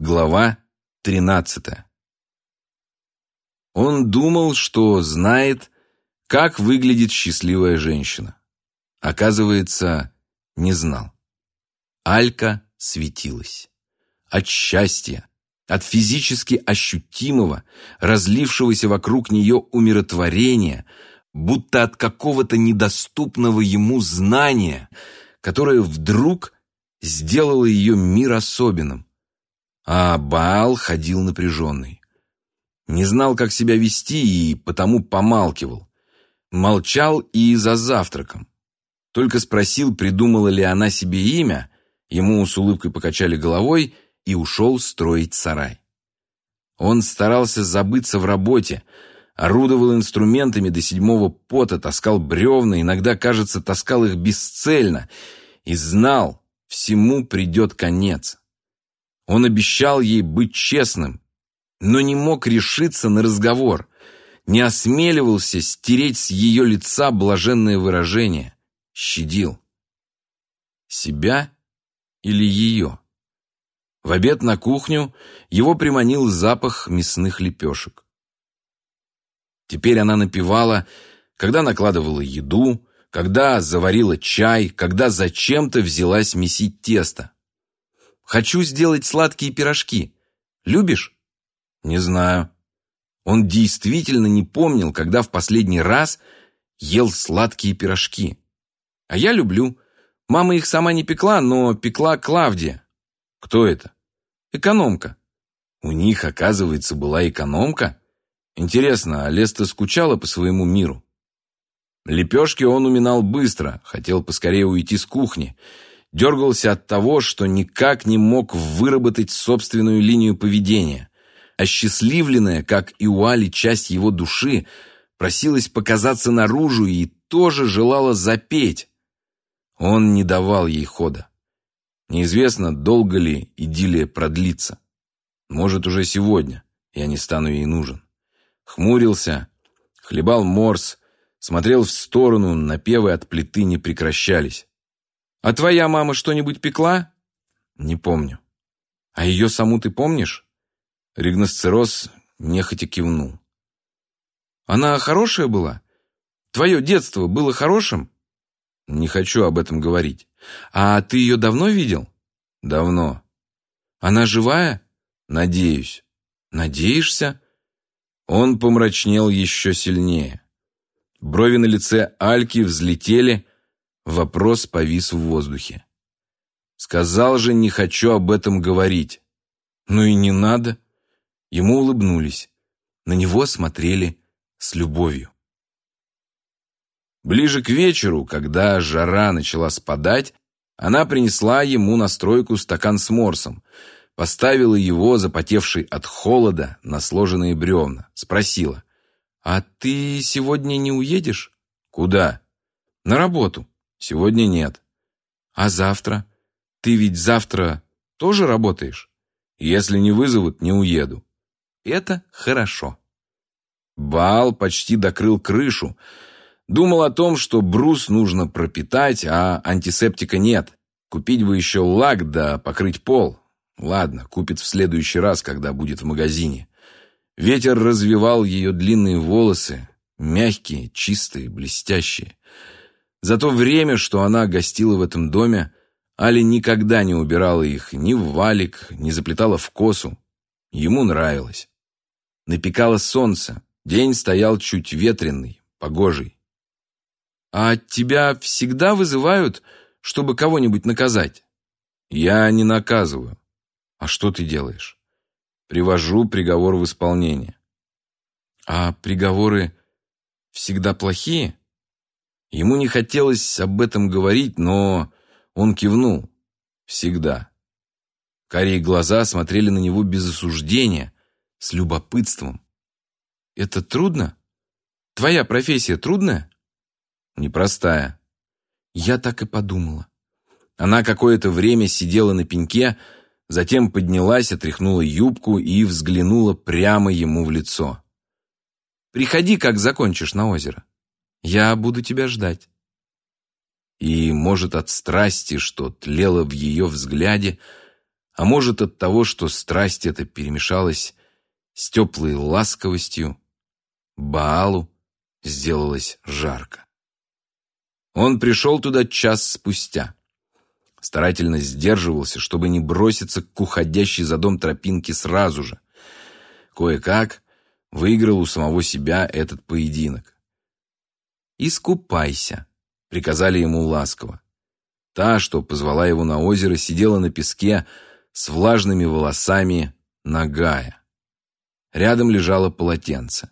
Глава 13. Он думал, что знает, как выглядит счастливая женщина. Оказывается, не знал. Алька светилась. От счастья, от физически ощутимого, разлившегося вокруг нее умиротворения, будто от какого-то недоступного ему знания, которое вдруг сделало ее мир особенным а Баал ходил напряженный. Не знал, как себя вести, и потому помалкивал. Молчал и за завтраком. Только спросил, придумала ли она себе имя, ему с улыбкой покачали головой и ушел строить сарай. Он старался забыться в работе, орудовал инструментами до седьмого пота, таскал бревна, иногда, кажется, таскал их бесцельно, и знал, всему придет конец. Он обещал ей быть честным, но не мог решиться на разговор, не осмеливался стереть с ее лица блаженное выражение, щадил. Себя или ее? В обед на кухню его приманил запах мясных лепешек. Теперь она напевала, когда накладывала еду, когда заварила чай, когда зачем-то взялась месить тесто. Хочу сделать сладкие пирожки. Любишь? Не знаю. Он действительно не помнил, когда в последний раз ел сладкие пирожки. А я люблю. Мама их сама не пекла, но пекла Клавдия. Кто это? Экономка. У них, оказывается, была экономка? Интересно, а Леста скучала по своему миру? Лепешки он уминал быстро, хотел поскорее уйти с кухни дергался от того, что никак не мог выработать собственную линию поведения. Осчастливленная, как и у Али, часть его души просилась показаться наружу и тоже желала запеть. Он не давал ей хода. Неизвестно, долго ли идиллия продлится. Может, уже сегодня я не стану ей нужен. Хмурился, хлебал морс, смотрел в сторону, напевы от плиты не прекращались. А твоя мама что-нибудь пекла? Не помню. А ее саму ты помнишь? Ригносцероз нехотя кивнул. Она хорошая была? Твое детство было хорошим? Не хочу об этом говорить. А ты ее давно видел? Давно. Она живая? Надеюсь. Надеешься? Он помрачнел еще сильнее. Брови на лице Альки взлетели, Вопрос повис в воздухе. Сказал же, не хочу об этом говорить. Ну и не надо. Ему улыбнулись. На него смотрели с любовью. Ближе к вечеру, когда жара начала спадать, она принесла ему на стройку стакан с морсом, поставила его, запотевший от холода, на сложенные бревна, спросила, «А ты сегодня не уедешь?» «Куда?» «На работу». Сегодня нет. А завтра? Ты ведь завтра тоже работаешь? Если не вызовут, не уеду. Это хорошо. Баал почти докрыл крышу. Думал о том, что брус нужно пропитать, а антисептика нет. Купить бы еще лак да покрыть пол. Ладно, купит в следующий раз, когда будет в магазине. Ветер развивал ее длинные волосы, мягкие, чистые, блестящие. За то время, что она гостила в этом доме, Али никогда не убирала их ни в валик, не заплетала в косу. Ему нравилось. Напекало солнце, день стоял чуть ветреный, погожий. «А тебя всегда вызывают, чтобы кого-нибудь наказать?» «Я не наказываю. А что ты делаешь?» «Привожу приговор в исполнение». «А приговоры всегда плохие?» Ему не хотелось об этом говорить, но он кивнул. Всегда. Карие глаза смотрели на него без осуждения, с любопытством. «Это трудно? Твоя профессия трудная?» «Непростая». Я так и подумала. Она какое-то время сидела на пеньке, затем поднялась, отряхнула юбку и взглянула прямо ему в лицо. «Приходи, как закончишь на озеро». Я буду тебя ждать. И, может, от страсти, что тлело в ее взгляде, А может, от того, что страсть эта перемешалась с теплой ласковостью, Баалу сделалось жарко. Он пришел туда час спустя. Старательно сдерживался, чтобы не броситься к уходящей за дом тропинке сразу же. Кое-как выиграл у самого себя этот поединок. «Искупайся», — приказали ему ласково. Та, что позвала его на озеро, сидела на песке с влажными волосами нагая. Рядом лежало полотенце.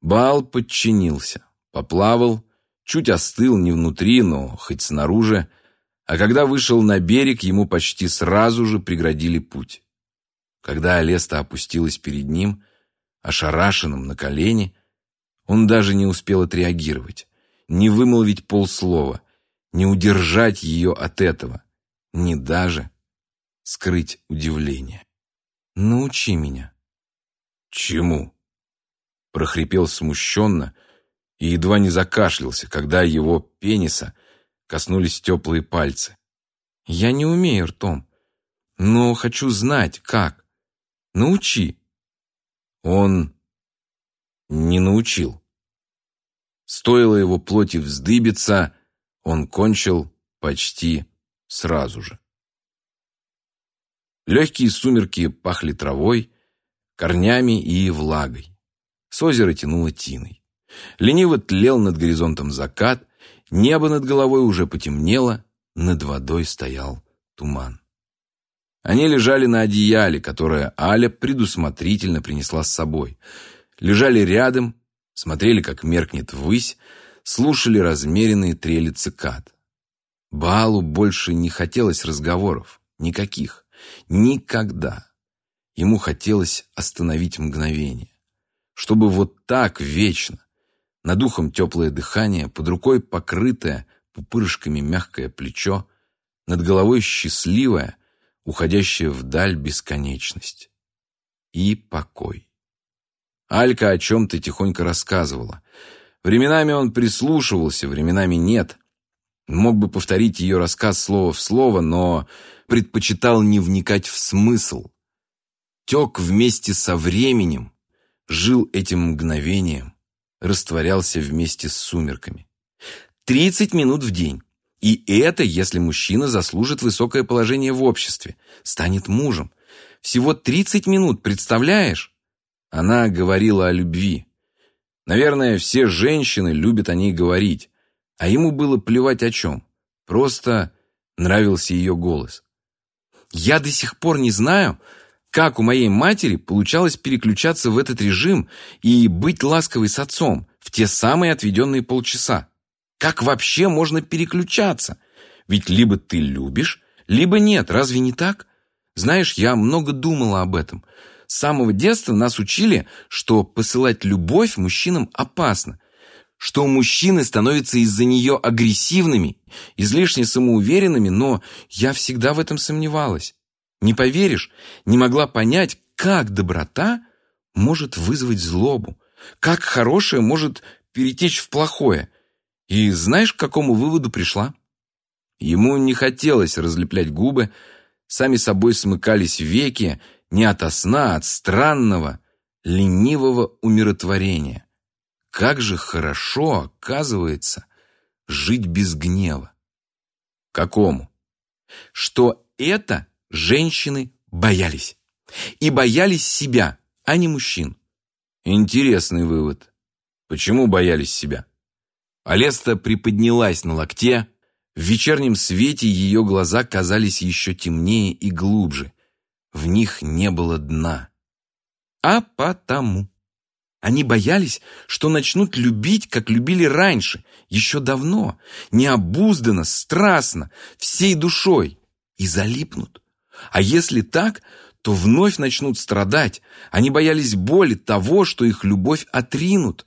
Баал подчинился, поплавал, чуть остыл не внутри, но хоть снаружи, а когда вышел на берег, ему почти сразу же преградили путь. Когда Алеста опустилась перед ним, ошарашенным на колени, он даже не успел отреагировать, не вымолвить полслова, не удержать ее от этого, не даже скрыть удивление. «Научи меня». «Чему?» прохрипел смущенно и едва не закашлялся, когда его пениса – коснулись теплые пальцы. «Я не умею ртом, но хочу знать, как. Научи». Он не научил. Стоило его плоти вздыбиться, он кончил почти сразу же. Легкие сумерки пахли травой, корнями и влагой. С озера тянуло тиной. Лениво тлел над горизонтом закат, Небо над головой уже потемнело, над водой стоял туман. Они лежали на одеяле, которое Аля предусмотрительно принесла с собой. Лежали рядом, смотрели, как меркнет ввысь, слушали размеренные трели цикад. Баалу больше не хотелось разговоров, никаких, никогда. Ему хотелось остановить мгновение, чтобы вот так вечно, над ухом теплое дыхание, под рукой покрытое пупырышками мягкое плечо, над головой счастливая, уходящая вдаль бесконечность. И покой. Алька о чем-то тихонько рассказывала. Временами он прислушивался, временами нет. Мог бы повторить ее рассказ слово в слово, но предпочитал не вникать в смысл. Тек вместе со временем, жил этим мгновением, растворялся вместе с сумерками. 30 минут в день. И это, если мужчина заслужит высокое положение в обществе, станет мужем. Всего 30 минут, представляешь? Она говорила о любви. Наверное, все женщины любят о ней говорить, а ему было плевать о чем. Просто нравился ее голос. Я до сих пор не знаю, как у моей матери получалось переключаться в этот режим и быть ласковой с отцом в те самые отведенные полчаса? Как вообще можно переключаться? Ведь либо ты любишь, либо нет, разве не так? Знаешь, я много думала об этом. С самого детства нас учили, что посылать любовь мужчинам опасно, что мужчины становятся из-за нее агрессивными, излишне самоуверенными, но я всегда в этом сомневалась. Не поверишь, не могла понять, как доброта может вызвать злобу, как хорошее может перетечь в плохое. И знаешь, к какому выводу пришла? Ему не хотелось разлеплять губы, сами собой смыкались веки не ото сна, а от странного, ленивого умиротворения. Как же хорошо, оказывается, жить без гнева. Какому? Что это женщины боялись. И боялись себя, а не мужчин. Интересный вывод. Почему боялись себя? Алеста приподнялась на локте. В вечернем свете ее глаза казались еще темнее и глубже. В них не было дна. А потому. Они боялись, что начнут любить, как любили раньше, еще давно, необузданно, страстно, всей душой, и залипнут. А если так, то вновь начнут страдать. Они боялись боли того, что их любовь отринут.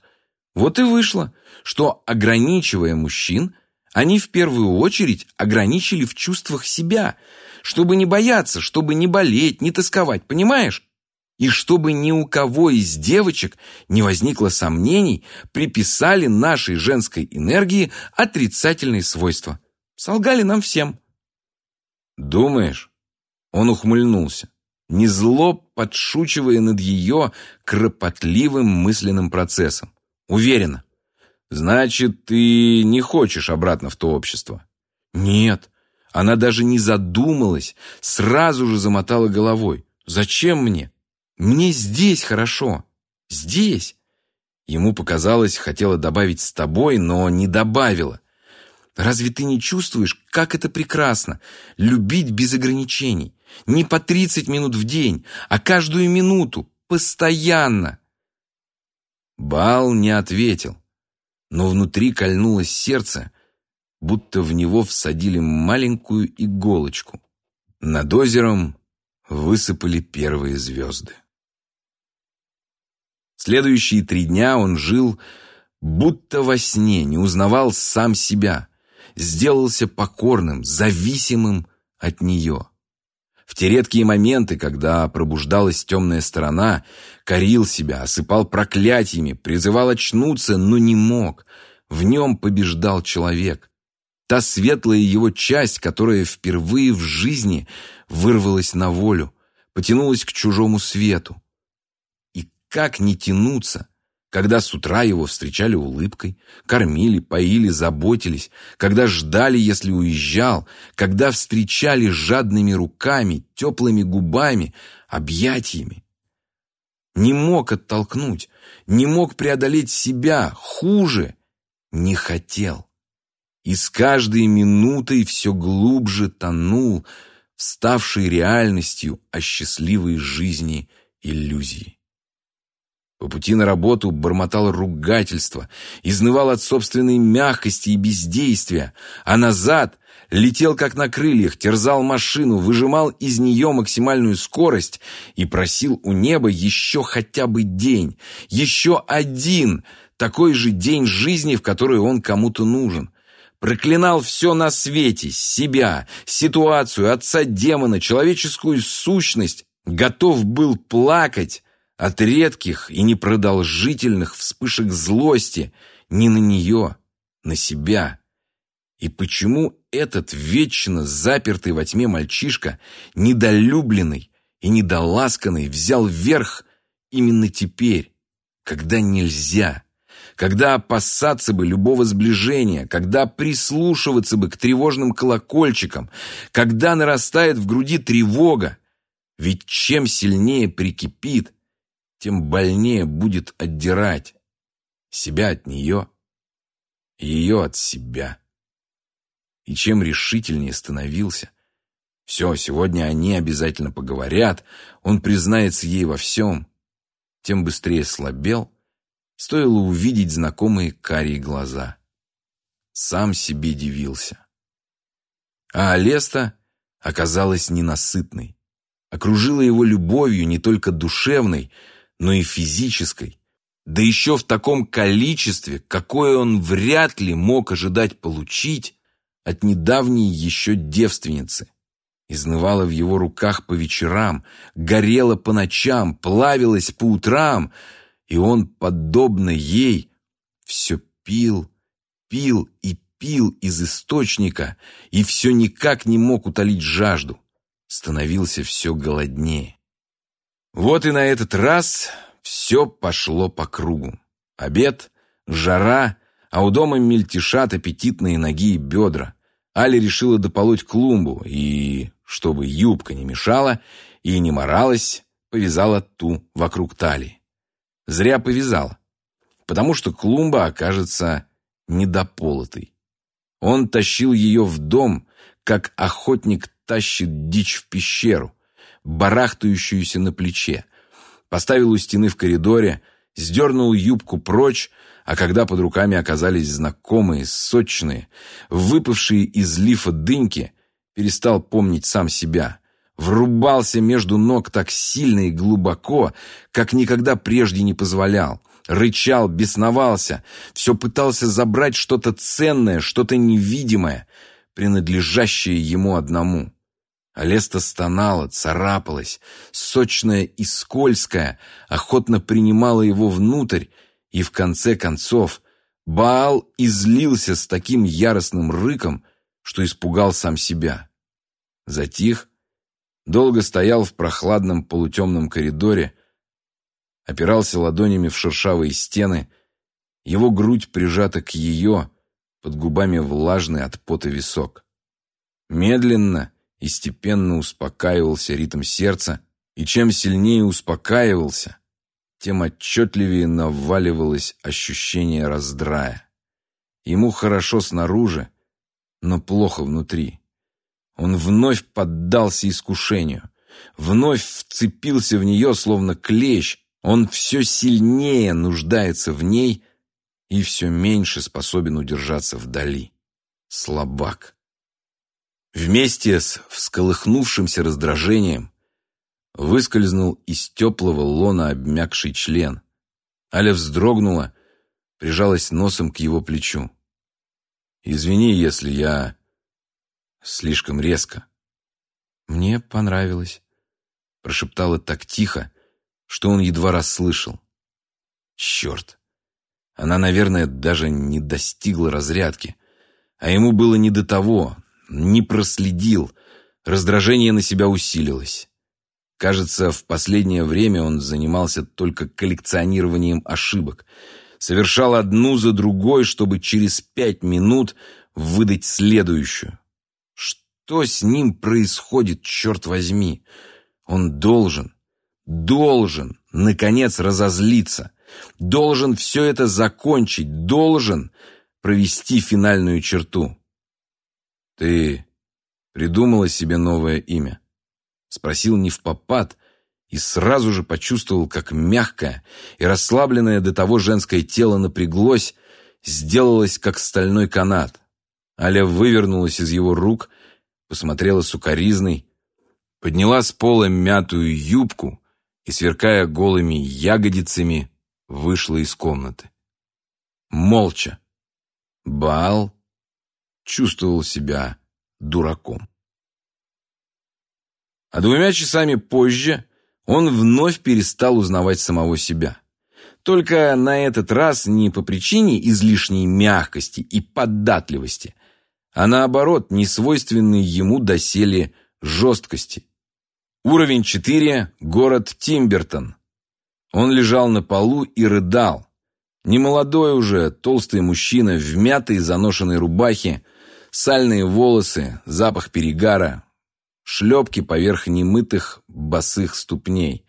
Вот и вышло, что, ограничивая мужчин, они в первую очередь ограничили в чувствах себя, чтобы не бояться, чтобы не болеть, не тосковать, понимаешь? И чтобы ни у кого из девочек не возникло сомнений, приписали нашей женской энергии отрицательные свойства. Солгали нам всем. Думаешь? Он ухмыльнулся, не зло подшучивая над ее кропотливым мысленным процессом. Уверенно. «Значит, ты не хочешь обратно в то общество?» «Нет». Она даже не задумалась, сразу же замотала головой. «Зачем мне? Мне здесь хорошо. Здесь». Ему показалось, хотела добавить «с тобой», но не добавила. «Разве ты не чувствуешь, как это прекрасно? Любить без ограничений. Не по 30 минут в день, а каждую минуту, постоянно». Бал не ответил, но внутри кольнулось сердце, будто в него всадили маленькую иголочку. Над озером высыпали первые звезды. Следующие три дня он жил будто во сне, не узнавал сам себя, сделался покорным, зависимым от нее. В те редкие моменты, когда пробуждалась темная сторона, корил себя, осыпал проклятиями, призывал очнуться, но не мог. В нем побеждал человек. Та светлая его часть, которая впервые в жизни вырвалась на волю, потянулась к чужому свету. И как не тянуться, когда с утра его встречали улыбкой, кормили, поили, заботились, когда ждали, если уезжал, когда встречали жадными руками, теплыми губами, объятиями. Не мог оттолкнуть, не мог преодолеть себя, хуже, не хотел. И с каждой минутой все глубже тонул, ставшей реальностью о счастливой жизни иллюзии. По пути на работу бормотал ругательство, изнывал от собственной мягкости и бездействия, а назад летел как на крыльях, терзал машину, выжимал из нее максимальную скорость и просил у неба еще хотя бы день, еще один такой же день жизни, в который он кому-то нужен. Проклинал все на свете, себя, ситуацию, отца демона, человеческую сущность, готов был плакать, от редких и непродолжительных вспышек злости не на нее, на себя. И почему этот вечно запертый во тьме мальчишка, недолюбленный и недоласканный, взял верх именно теперь, когда нельзя, когда опасаться бы любого сближения, когда прислушиваться бы к тревожным колокольчикам, когда нарастает в груди тревога, ведь чем сильнее прикипит, тем больнее будет отдирать себя от нее, ее от себя. И чем решительнее становился, все, сегодня они обязательно поговорят, он признается ей во всем, тем быстрее слабел, стоило увидеть знакомые карие глаза. Сам себе дивился. А Алеста оказалась ненасытной, окружила его любовью не только душевной, но и физической, да еще в таком количестве, какое он вряд ли мог ожидать получить от недавней еще девственницы. Изнывала в его руках по вечерам, горела по ночам, плавилась по утрам, и он, подобно ей, все пил, пил и пил из источника, и все никак не мог утолить жажду, становился все голоднее. Вот и на этот раз все пошло по кругу. Обед, жара, а у дома мельтешат аппетитные ноги и бедра. Аля решила дополоть клумбу и, чтобы юбка не мешала и не моралась, повязала ту вокруг талии. Зря повязала, потому что клумба окажется недополотой. Он тащил ее в дом, как охотник тащит дичь в пещеру, барахтающуюся на плече. Поставил у стены в коридоре, сдернул юбку прочь, а когда под руками оказались знакомые, сочные, выпавшие из лифа дыньки, перестал помнить сам себя. Врубался между ног так сильно и глубоко, как никогда прежде не позволял. Рычал, бесновался, все пытался забрать что-то ценное, что-то невидимое, принадлежащее ему одному. Алеста стонала, царапалась, сочная и скользкая, охотно принимала его внутрь, и в конце концов Баал излился с таким яростным рыком, что испугал сам себя. Затих Долго стоял в прохладном полутемном коридоре, опирался ладонями в шершавые стены, его грудь прижата к ее, под губами влажный от пота висок. Медленно и степенно успокаивался ритм сердца, и чем сильнее успокаивался, тем отчетливее наваливалось ощущение раздрая. Ему хорошо снаружи, но плохо внутри. Он вновь поддался искушению, вновь вцепился в нее, словно клещ. Он все сильнее нуждается в ней и все меньше способен удержаться вдали. Слабак. Вместе с всколыхнувшимся раздражением выскользнул из теплого лона обмякший член. Аля вздрогнула, прижалась носом к его плечу. «Извини, если я слишком резко». «Мне понравилось», — прошептала так тихо, что он едва расслышал. «Черт! Она, наверное, даже не достигла разрядки, а ему было не до того, не проследил, раздражение на себя усилилось». Кажется, в последнее время он занимался только коллекционированием ошибок. Совершал одну за другой, чтобы через пять минут выдать следующую. Что с ним происходит, черт возьми? Он должен, должен, наконец, разозлиться. Должен все это закончить, должен провести финальную черту. Ты придумала себе новое имя? Спросил не в попад и сразу же почувствовал, как мягкое и расслабленное до того женское тело напряглось, сделалось, как стальной канат. Аля вывернулась из его рук, посмотрела сукоризной, подняла с пола мятую юбку и, сверкая голыми ягодицами, вышла из комнаты. Молча. Баал чувствовал себя дураком. А двумя часами позже он вновь перестал узнавать самого себя. Только на этот раз не по причине излишней мягкости и податливости, а наоборот, несвойственной ему доселе жесткости. Уровень 4, город Тимбертон. Он лежал на полу и рыдал. Немолодой уже, толстый мужчина в мятой заношенной рубахе, сальные волосы, запах перегара, шлепки поверх немытых босых ступней,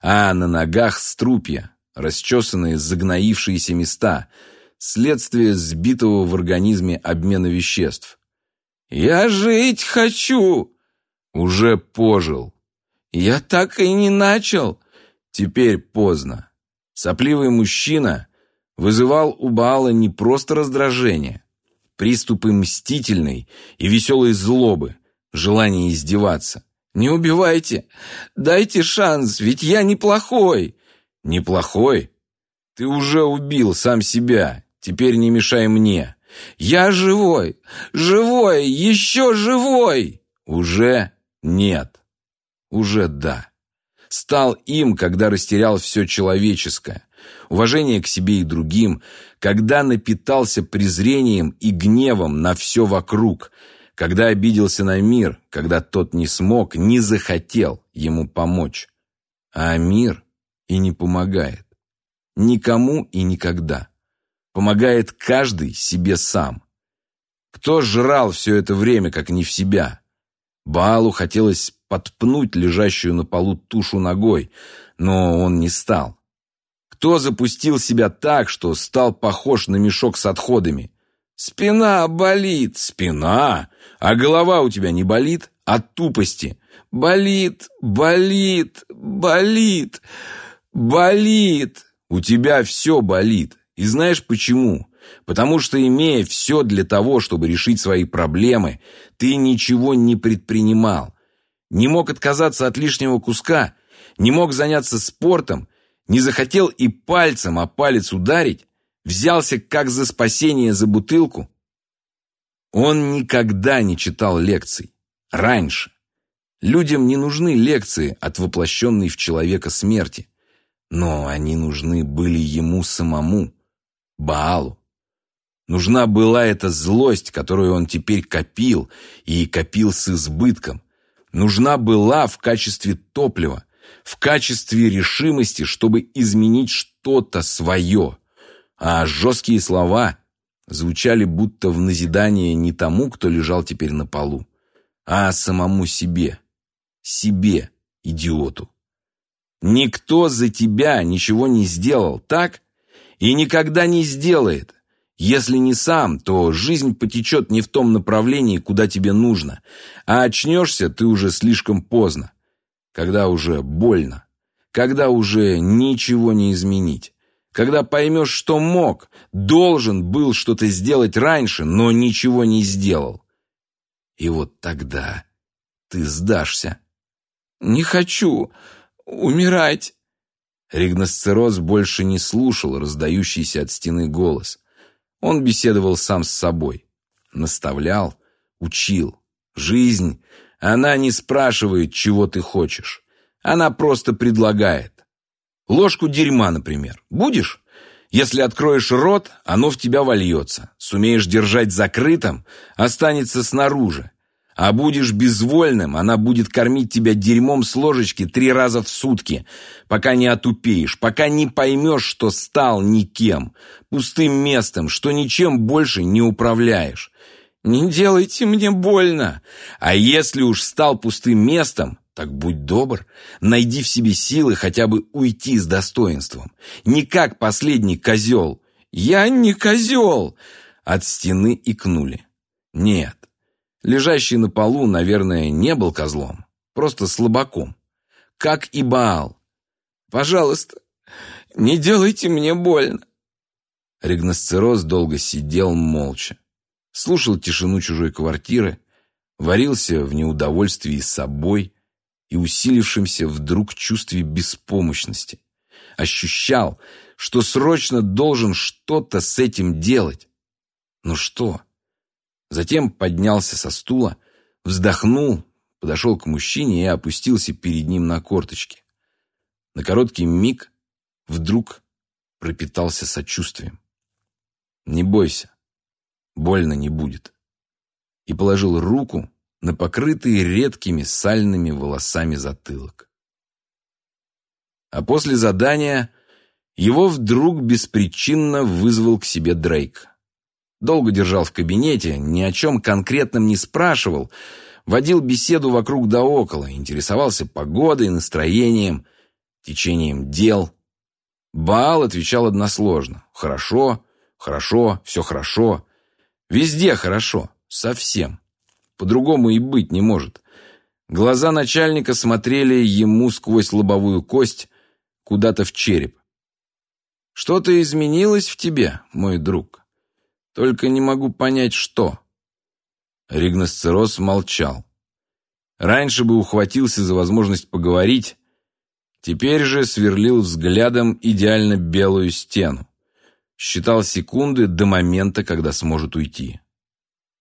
а на ногах струпья, расчесанные загноившиеся места, следствие сбитого в организме обмена веществ. «Я жить хочу!» «Уже пожил!» «Я так и не начал!» «Теперь поздно!» Сопливый мужчина вызывал у Баала не просто раздражение, приступы мстительной и веселой злобы, желание издеваться. «Не убивайте! Дайте шанс, ведь я неплохой!» «Неплохой? Ты уже убил сам себя, теперь не мешай мне!» «Я живой! Живой! Еще живой!» «Уже нет. Уже да. Стал им, когда растерял все человеческое, уважение к себе и другим, когда напитался презрением и гневом на все вокруг, когда обиделся на мир, когда тот не смог, не захотел ему помочь. А мир и не помогает. Никому и никогда. Помогает каждый себе сам. Кто жрал все это время, как не в себя? Баалу хотелось подпнуть лежащую на полу тушу ногой, но он не стал. Кто запустил себя так, что стал похож на мешок с отходами? Спина болит, спина. А голова у тебя не болит? От тупости. Болит, болит, болит, болит. У тебя все болит. И знаешь почему? Потому что, имея все для того, чтобы решить свои проблемы, ты ничего не предпринимал. Не мог отказаться от лишнего куска, не мог заняться спортом, не захотел и пальцем о палец ударить, взялся как за спасение за бутылку? Он никогда не читал лекций. Раньше. Людям не нужны лекции от воплощенной в человека смерти. Но они нужны были ему самому, Баалу. Нужна была эта злость, которую он теперь копил, и копил с избытком. нужна была в качестве топлива, в качестве решимости, чтобы изменить что-то свое. А жесткие слова звучали будто в назидание не тому, кто лежал теперь на полу, а самому себе. Себе, идиоту. Никто за тебя ничего не сделал, так? И никогда не сделает. Если не сам, то жизнь потечет не в том направлении, куда тебе нужно, а очнешься ты уже слишком поздно, когда уже больно, когда уже ничего не изменить, когда поймешь, что мог, должен был что-то сделать раньше, но ничего не сделал. И вот тогда ты сдашься. «Не хочу умирать!» Ригносцероз больше не слушал раздающийся от стены голос. Он беседовал сам с собой, наставлял, учил. Жизнь, она не спрашивает, чего ты хочешь. Она просто предлагает. Ложку дерьма, например. Будешь? Если откроешь рот, оно в тебя вольется. Сумеешь держать закрытым, останется снаружи. А будешь безвольным, она будет кормить тебя дерьмом с ложечки три раза в сутки, пока не отупеешь, пока не поймешь, что стал никем, пустым местом, что ничем больше не управляешь. Не делайте мне больно. А если уж стал пустым местом, так будь добр, найди в себе силы хотя бы уйти с достоинством. Не как последний козел. Я не козел. От стены икнули. Нет, Лежащий на полу, наверное, не был козлом, просто слабаком. Как и Баал. «Пожалуйста, не делайте мне больно». Ригносцероз долго сидел молча, слушал тишину чужой квартиры, варился в неудовольствии собой и усилившемся вдруг чувстве беспомощности. Ощущал, что срочно должен что-то с этим делать. Но что? Затем поднялся со стула, вздохнул, подошел к мужчине и опустился перед ним на корточки. На короткий миг вдруг пропитался сочувствием. «Не бойся, больно не будет». И положил руку на покрытый редкими сальными волосами затылок. А после задания его вдруг беспричинно вызвал к себе Дрейк. Долго держал в кабинете, ни о чем конкретном не спрашивал, водил беседу вокруг да около, интересовался погодой, настроением, течением дел. Баал отвечал односложно. «Хорошо, хорошо, все хорошо. Везде хорошо, совсем. По-другому и быть не может». Глаза начальника смотрели ему сквозь лобовую кость куда-то в череп. «Что-то изменилось в тебе, мой друг?» Только не могу понять, что». Ригносцероз молчал. Раньше бы ухватился за возможность поговорить, теперь же сверлил взглядом идеально белую стену. Считал секунды до момента, когда сможет уйти.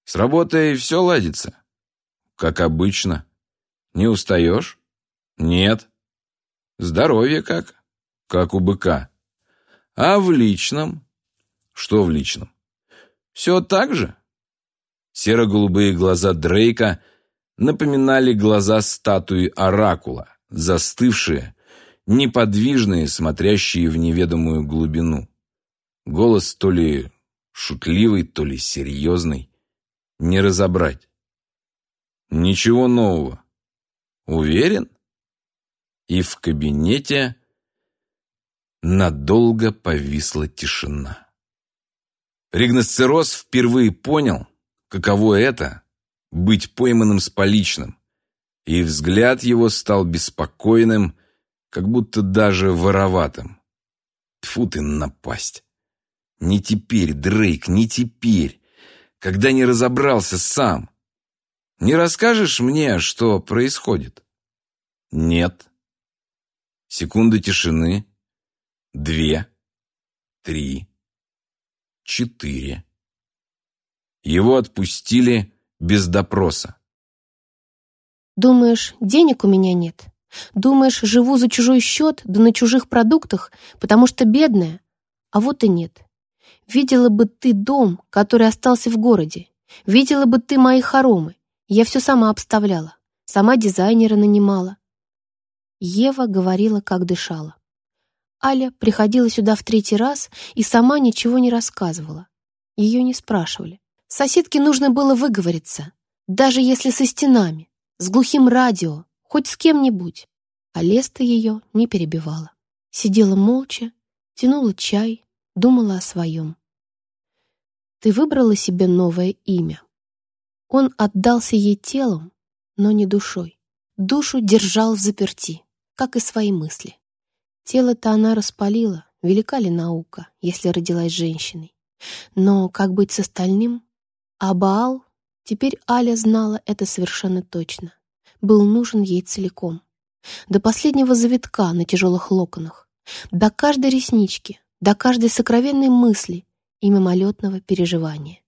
С работой все ладится. Как обычно. Не устаешь? Нет. Здоровье как? Как у быка. А в личном? Что в личном? Все так же?» Серо-голубые глаза Дрейка напоминали глаза статуи Оракула, застывшие, неподвижные, смотрящие в неведомую глубину. Голос то ли шутливый, то ли серьезный. Не разобрать. Ничего нового. Уверен? И в кабинете надолго повисла тишина. Ригносцероз впервые понял, каково это — быть пойманным с поличным, и взгляд его стал беспокойным, как будто даже вороватым. Тьфу ты напасть! Не теперь, Дрейк, не теперь, когда не разобрался сам. Не расскажешь мне, что происходит? Нет. Секунды тишины. Две. Три четыре. Его отпустили без допроса. «Думаешь, денег у меня нет? Думаешь, живу за чужой счет, да на чужих продуктах, потому что бедная? А вот и нет. Видела бы ты дом, который остался в городе. Видела бы ты мои хоромы. Я все сама обставляла. сама дизайнера нанимала. Ева говорила, как дышала. Аля приходила сюда в третий раз и сама ничего не рассказывала. Ее не спрашивали. Соседке нужно было выговориться, даже если со стенами, с глухим радио, хоть с кем-нибудь. А Леста ее не перебивала. Сидела молча, тянула чай, думала о своем. Ты выбрала себе новое имя. Он отдался ей телом, но не душой. Душу держал в заперти, как и свои мысли. Тело-то она распалила, велика ли наука, если родилась женщиной. Но как быть с остальным? А Баал, теперь Аля знала это совершенно точно, был нужен ей целиком. До последнего завитка на тяжелых локонах, до каждой реснички, до каждой сокровенной мысли и мимолетного переживания.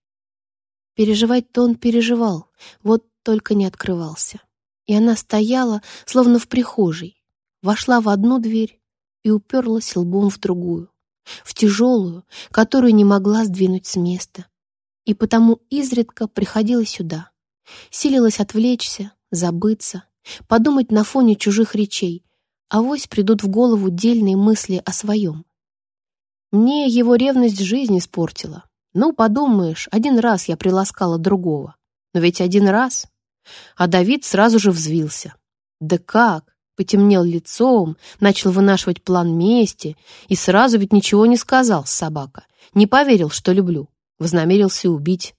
Переживать-то он переживал, вот только не открывался. И она стояла, словно в прихожей, вошла в одну дверь и уперлась лбом в другую, в тяжелую, которую не могла сдвинуть с места. И потому изредка приходила сюда, силилась отвлечься, забыться, подумать на фоне чужих речей, а вось придут в голову дельные мысли о своем. Мне его ревность жизнь испортила. Ну, подумаешь, один раз я приласкала другого. Но ведь один раз. А Давид сразу же взвился. Да как? Потемнел лицом, начал вынашивать план мести и сразу ведь ничего не сказал, собака. Не поверил, что люблю. Вознамерился убить.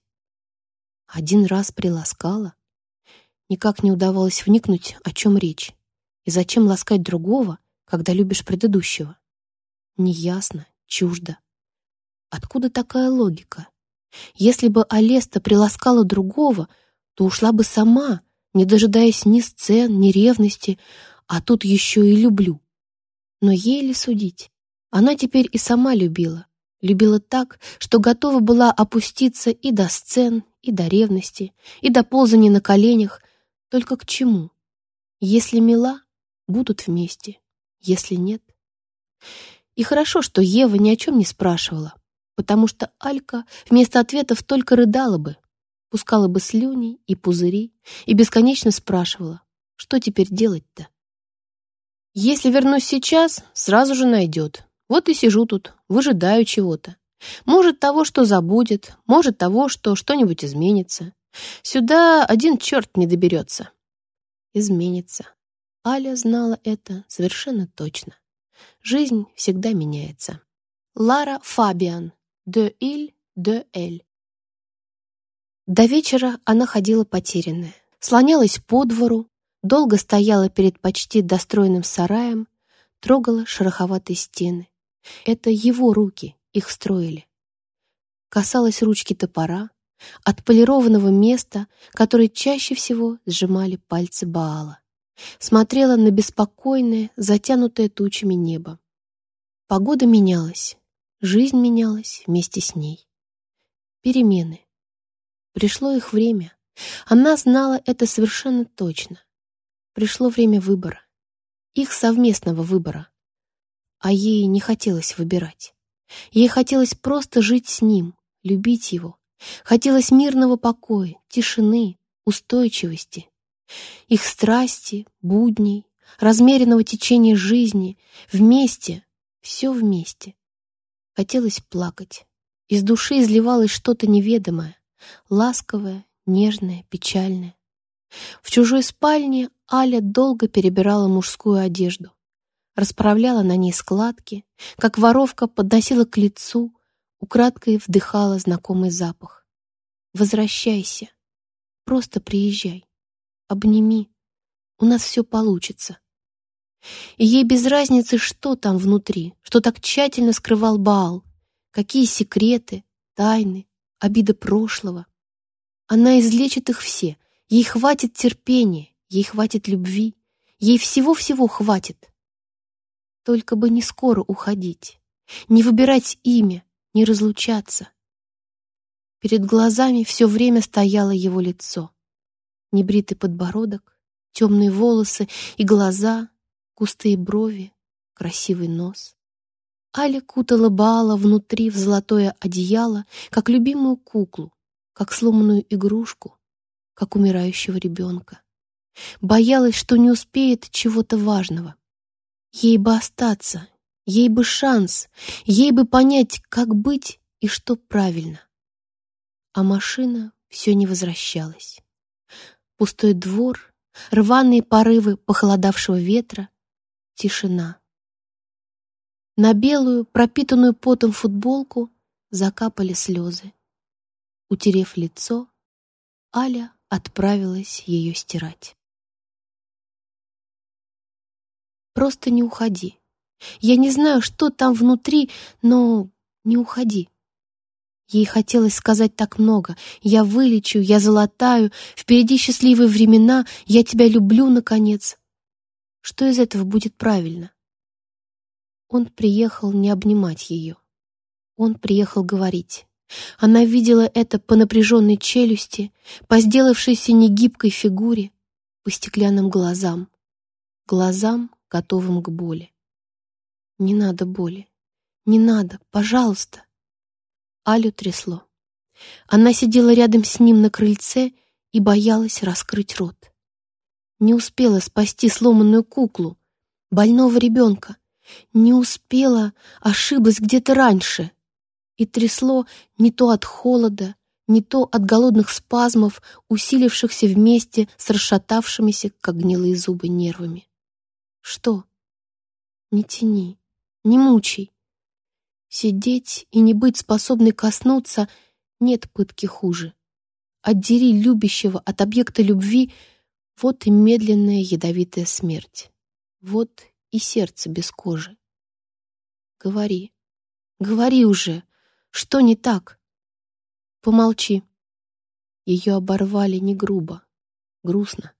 Один раз приласкала. Никак не удавалось вникнуть, о чем речь. И зачем ласкать другого, когда любишь предыдущего? Неясно, чуждо. Откуда такая логика? Если бы Алеста приласкала другого, то ушла бы сама, не дожидаясь ни сцен, ни ревности, а тут еще и люблю. Но ей ли судить? Она теперь и сама любила. Любила так, что готова была опуститься и до сцен, и до ревности, и до ползания на коленях. Только к чему? Если мила, будут вместе. Если нет... И хорошо, что Ева ни о чем не спрашивала, потому что Алька вместо ответов только рыдала бы, пускала бы слюни и пузыри и бесконечно спрашивала, что теперь делать-то. Если вернусь сейчас, сразу же найдет. Вот и сижу тут, выжидаю чего-то. Может того, что забудет, может того, что что-нибудь изменится. Сюда один черт не доберется. Изменится. Аля знала это совершенно точно. Жизнь всегда меняется. Лара Фабиан. De Иль, de Эль. До вечера она ходила потерянная. Слонялась по двору, долго стояла перед почти достроенным сараем, трогала шероховатые стены. Это его руки их строили. Касалась ручки топора, отполированного места, которое чаще всего сжимали пальцы Баала смотрела на беспокойное, затянутое тучами небо. Погода менялась, жизнь менялась вместе с ней. Перемены. Пришло их время. Она знала это совершенно точно. Пришло время выбора. Их совместного выбора. А ей не хотелось выбирать. Ей хотелось просто жить с ним, любить его. Хотелось мирного покоя, тишины, устойчивости, их страсти, будней, размеренного течения жизни, вместе, все вместе. Хотелось плакать. Из души изливалось что-то неведомое, ласковое, нежное, печальное. В чужой спальне Аля долго перебирала мужскую одежду, расправляла на ней складки, как воровка подносила к лицу, украдкой вдыхала знакомый запах. «Возвращайся, просто приезжай» обними, у нас все получится. И ей без разницы, что там внутри, что так тщательно скрывал Баал, какие секреты, тайны, обиды прошлого. Она излечит их все, ей хватит терпения, ей хватит любви, ей всего-всего хватит. Только бы не скоро уходить, не выбирать имя, не разлучаться. Перед глазами все время стояло его лицо небритый подбородок, темные волосы и глаза, густые брови, красивый нос. Аля кутала Баала внутри в золотое одеяло, как любимую куклу, как сломанную игрушку, как умирающего ребенка. Боялась, что не успеет чего-то важного. Ей бы остаться, ей бы шанс, ей бы понять, как быть и что правильно. А машина все не возвращалась. Пустой двор, рваные порывы похолодавшего ветра, тишина. На белую, пропитанную потом футболку закапали слезы. Утерев лицо, Аля отправилась ее стирать. Просто не уходи. Я не знаю, что там внутри, но не уходи. Ей хотелось сказать так много. Я вылечу, я золотаю, впереди счастливые времена, я тебя люблю, наконец. Что из этого будет правильно? Он приехал не обнимать ее. Он приехал говорить. Она видела это по напряженной челюсти, по сделавшейся негибкой фигуре, по стеклянным глазам. Глазам, готовым к боли. Не надо боли. Не надо, пожалуйста. Алю трясло. Она сидела рядом с ним на крыльце и боялась раскрыть рот. Не успела спасти сломанную куклу, больного ребенка. Не успела, ошиблась где-то раньше. И трясло не то от холода, не то от голодных спазмов, усилившихся вместе с расшатавшимися, как гнилые зубы, нервами. Что? Не тяни, не мучай. Сидеть и не быть способной коснуться нет пытки хуже. Отдери любящего от объекта любви — вот и медленная ядовитая смерть. Вот и сердце без кожи. Говори, говори уже, что не так? Помолчи. Ее оборвали не грубо, грустно.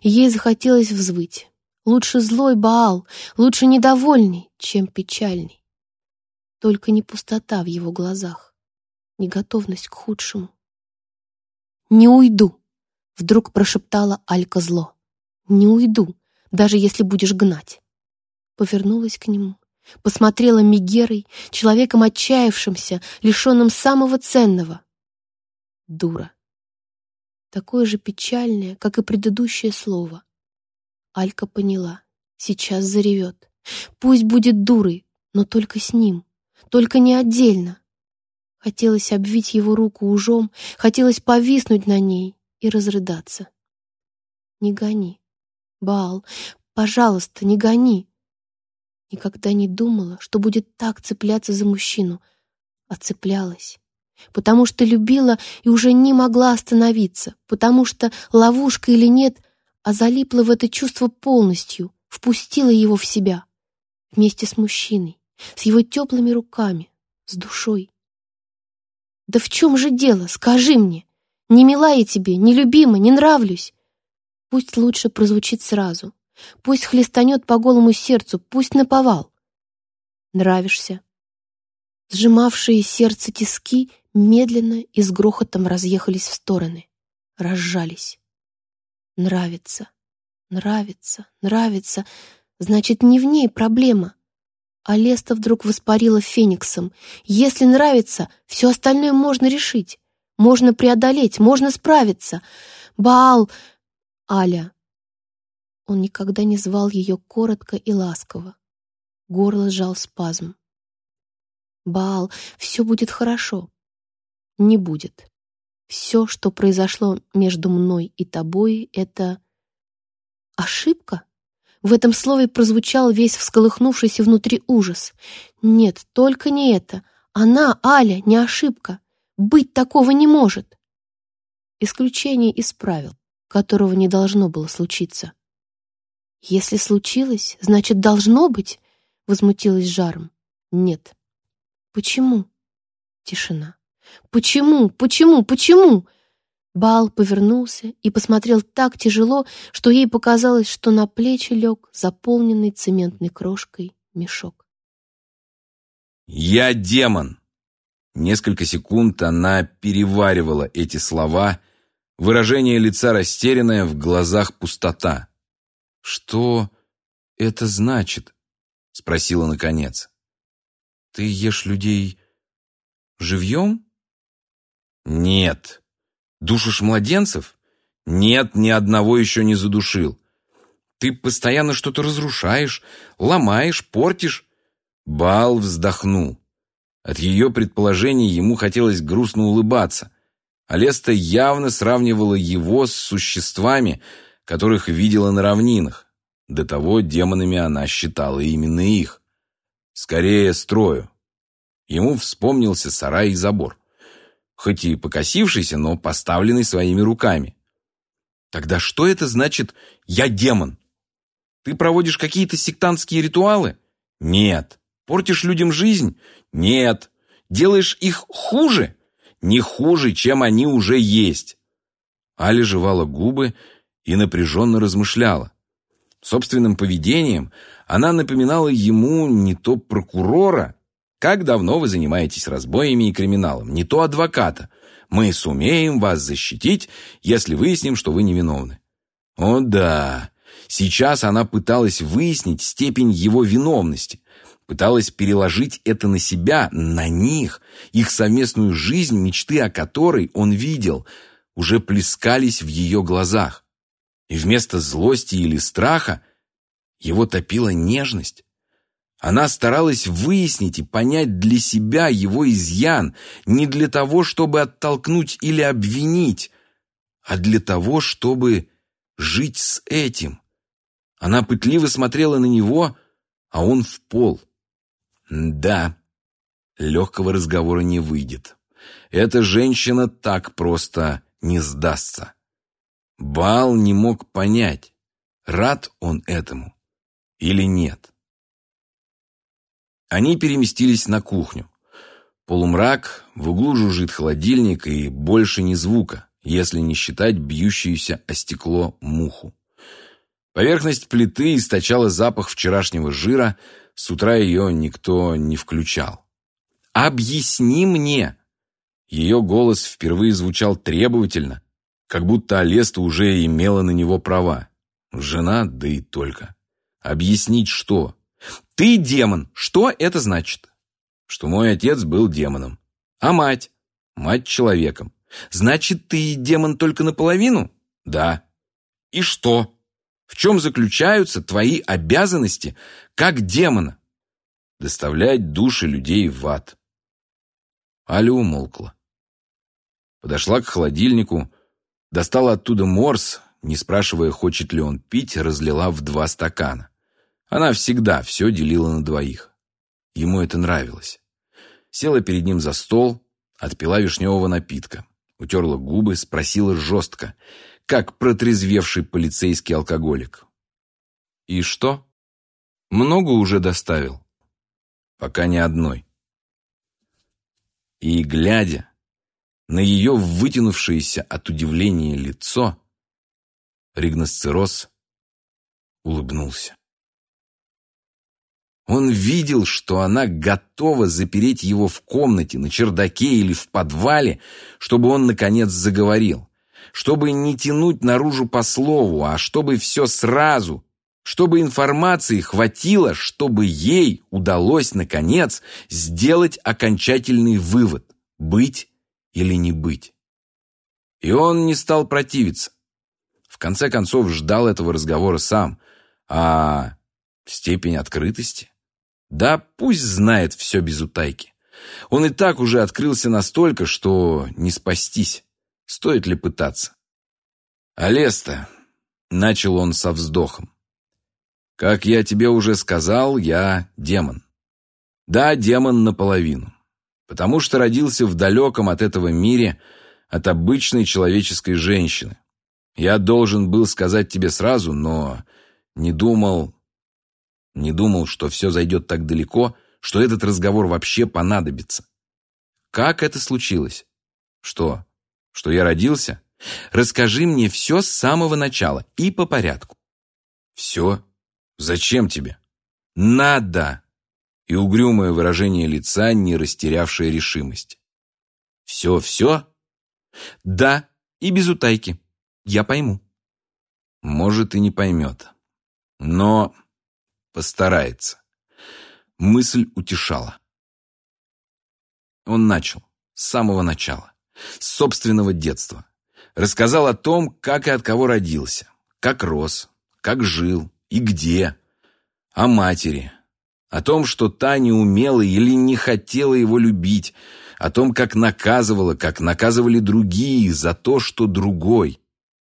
Ей захотелось взвыть. Лучше злой Баал, лучше недовольный, чем печальный. Только не пустота в его глазах, не готовность к худшему. «Не уйду!» — вдруг прошептала Алька зло. «Не уйду, даже если будешь гнать!» Повернулась к нему, посмотрела Мигерой, человеком отчаявшимся, лишенным самого ценного. Дура. Такое же печальное, как и предыдущее слово. Алька поняла. Сейчас заревет. Пусть будет дурой, но только с ним. Только не отдельно. Хотелось обвить его руку ужом, хотелось повиснуть на ней и разрыдаться. Не гони. Баал, пожалуйста, не гони. Никогда не думала, что будет так цепляться за мужчину, а цеплялась. Потому что любила и уже не могла остановиться, потому что, ловушка или нет — а залипла в это чувство полностью, впустила его в себя. Вместе с мужчиной, с его теплыми руками, с душой. «Да в чем же дело? Скажи мне! Не мила я тебе, не любима, не нравлюсь!» Пусть лучше прозвучит сразу. Пусть хлестанет по голому сердцу, пусть наповал. Нравишься. Сжимавшие сердце тиски медленно и с грохотом разъехались в стороны, разжались. Нравится, нравится, нравится. Значит, не в ней проблема. А Леста вдруг воспарила фениксом. Если нравится, все остальное можно решить. Можно преодолеть, можно справиться. Баал... Аля. Он никогда не звал ее коротко и ласково. Горло сжал спазм. Баал, все будет хорошо. Не будет. Все, что произошло между мной и тобой, это ошибка? В этом слове прозвучал весь всколыхнувшийся внутри ужас. Нет, только не это. Она, Аля, не ошибка. Быть такого не может. Исключение из правил, которого не должно было случиться. Если случилось, значит, должно быть, возмутилась жаром. Нет. Почему? Тишина. Почему? Почему? Почему? Бал повернулся и посмотрел так тяжело, что ей показалось, что на плечи лег заполненный цементной крошкой мешок. «Я демон!» Несколько секунд она переваривала эти слова, выражение лица растерянное, в глазах пустота. «Что это значит?» — спросила наконец. «Ты ешь людей живьем?» Нет. Душишь младенцев? Нет, ни одного еще не задушил. Ты постоянно что-то разрушаешь, ломаешь, портишь. Бал вздохнул. От ее предположений ему хотелось грустно улыбаться. Алеста явно сравнивала его с существами, которых видела на равнинах. До того демонами она считала именно их. Скорее, строю. Ему вспомнился сарай и забор. Хоть и покосившийся, но поставленный своими руками. Тогда что это значит «я демон»? Ты проводишь какие-то сектантские ритуалы? Нет. Портишь людям жизнь? Нет. Делаешь их хуже? Не хуже, чем они уже есть. Аля жевала губы и напряженно размышляла. Собственным поведением она напоминала ему не то прокурора, как давно вы занимаетесь разбоями и криминалом, не то адвоката. Мы сумеем вас защитить, если выясним, что вы невиновны. О да, сейчас она пыталась выяснить степень его виновности, пыталась переложить это на себя, на них, их совместную жизнь, мечты о которой он видел, уже плескались в ее глазах. И вместо злости или страха его топила нежность. Она старалась выяснить и понять для себя его изъян не для того, чтобы оттолкнуть или обвинить, а для того, чтобы жить с этим. Она пытливо смотрела на него, а он в пол. Да, легкого разговора не выйдет. Эта женщина так просто не сдастся. Бал не мог понять, рад он этому или нет. Они переместились на кухню. Полумрак, в углу жужжит холодильник и больше ни звука, если не считать бьющуюся о стекло муху. Поверхность плиты источала запах вчерашнего жира, с утра ее никто не включал. «Объясни мне!» Ее голос впервые звучал требовательно, как будто Алеста уже имела на него права. Жена, да и только. Объяснить что? Ты демон. Что это значит? Что мой отец был демоном. А мать? Мать человеком. Значит, ты демон только наполовину? Да. И что? В чем заключаются твои обязанности как демона? Доставлять души людей в ад. Аля умолкла. Подошла к холодильнику, достала оттуда морс, не спрашивая, хочет ли он пить, разлила в два стакана. Она всегда все делила на двоих. Ему это нравилось. Села перед ним за стол, отпила вишневого напитка, утерла губы, спросила жестко, как протрезвевший полицейский алкоголик. «И что? Много уже доставил?» «Пока ни одной». И, глядя на ее вытянувшееся от удивления лицо, Ригносцероз улыбнулся. Он видел, что она готова запереть его в комнате, на чердаке или в подвале, чтобы он, наконец, заговорил чтобы не тянуть наружу по слову, а чтобы все сразу, чтобы информации хватило, чтобы ей удалось, наконец, сделать окончательный вывод – быть или не быть. И он не стал противиться. В конце концов, ждал этого разговора сам. А степень открытости? Да пусть знает все без утайки. Он и так уже открылся настолько, что не спастись. Стоит ли пытаться? «Алеста», — начал он со вздохом, — «как я тебе уже сказал, я демон. Да, демон наполовину, потому что родился в далеком от этого мире от обычной человеческой женщины. Я должен был сказать тебе сразу, но не думал, не думал, что все зайдет так далеко, что этот разговор вообще понадобится. Как это случилось? Что, что я родился? Расскажи мне все с самого начала и по порядку. Все? Зачем тебе? Надо! И угрюмое выражение лица, не растерявшее решимость. Все-все? Да, и без утайки. Я пойму. Может, и не поймет. Но постарается. Мысль утешала. Он начал с самого начала, с собственного детства. Рассказал о том, как и от кого родился, как рос, как жил и где. О матери, о том, что та не умела или не хотела его любить, о том, как наказывала, как наказывали другие за то, что другой,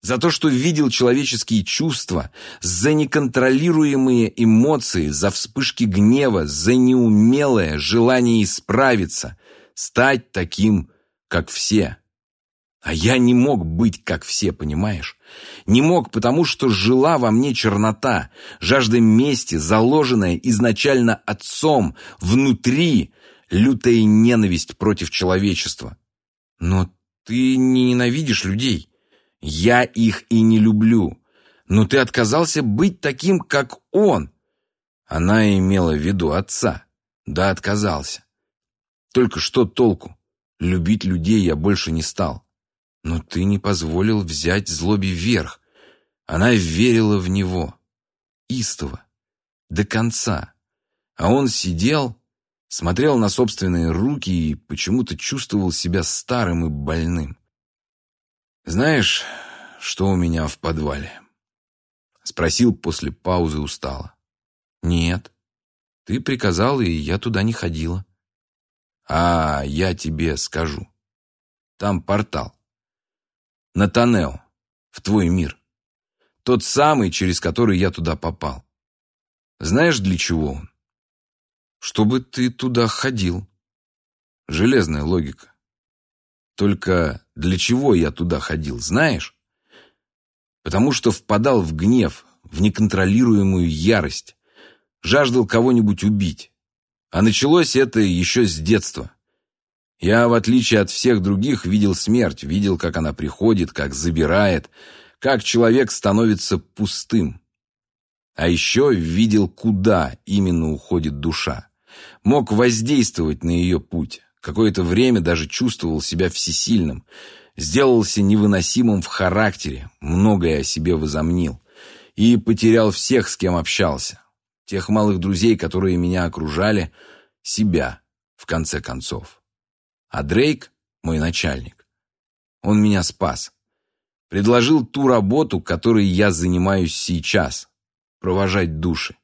за то, что видел человеческие чувства, за неконтролируемые эмоции, за вспышки гнева, за неумелое желание исправиться, стать таким, как все. А я не мог быть, как все, понимаешь? Не мог, потому что жила во мне чернота, жажда мести, заложенная изначально отцом, внутри лютая ненависть против человечества. Но ты не ненавидишь людей. Я их и не люблю. Но ты отказался быть таким, как он. Она имела в виду отца. Да, отказался. Только что толку? Любить людей я больше не стал. Но ты не позволил взять злобе вверх. Она верила в него. Истово. До конца. А он сидел, смотрел на собственные руки и почему-то чувствовал себя старым и больным. «Знаешь, что у меня в подвале?» Спросил после паузы устало. «Нет. Ты приказал, и я туда не ходила». «А я тебе скажу. Там портал. На Танео, в твой мир. Тот самый, через который я туда попал. Знаешь, для чего он? Чтобы ты туда ходил. Железная логика. Только для чего я туда ходил, знаешь? Потому что впадал в гнев, в неконтролируемую ярость, жаждал кого-нибудь убить. А началось это еще с детства. Я, в отличие от всех других, видел смерть, видел, как она приходит, как забирает, как человек становится пустым. А еще видел, куда именно уходит душа. Мог воздействовать на ее путь, Какое-то время даже чувствовал себя всесильным. Сделался невыносимым в характере, многое о себе возомнил. И потерял всех, с кем общался. Тех малых друзей, которые меня окружали, себя, в конце концов. А Дрейк, мой начальник, он меня спас. Предложил ту работу, которой я занимаюсь сейчас. Провожать души.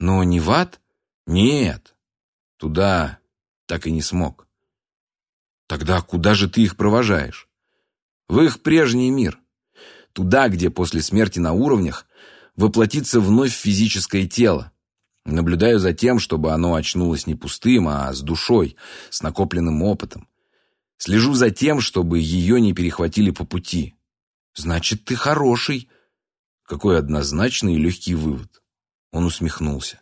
Но не в ад? Нет. Туда так и не смог. Тогда куда же ты их провожаешь? В их прежний мир. Туда, где после смерти на уровнях воплотится вновь физическое тело. Наблюдаю за тем, чтобы оно очнулось не пустым, а с душой, с накопленным опытом. Слежу за тем, чтобы ее не перехватили по пути. Значит, ты хороший. Какой однозначный и легкий вывод. Он усмехнулся.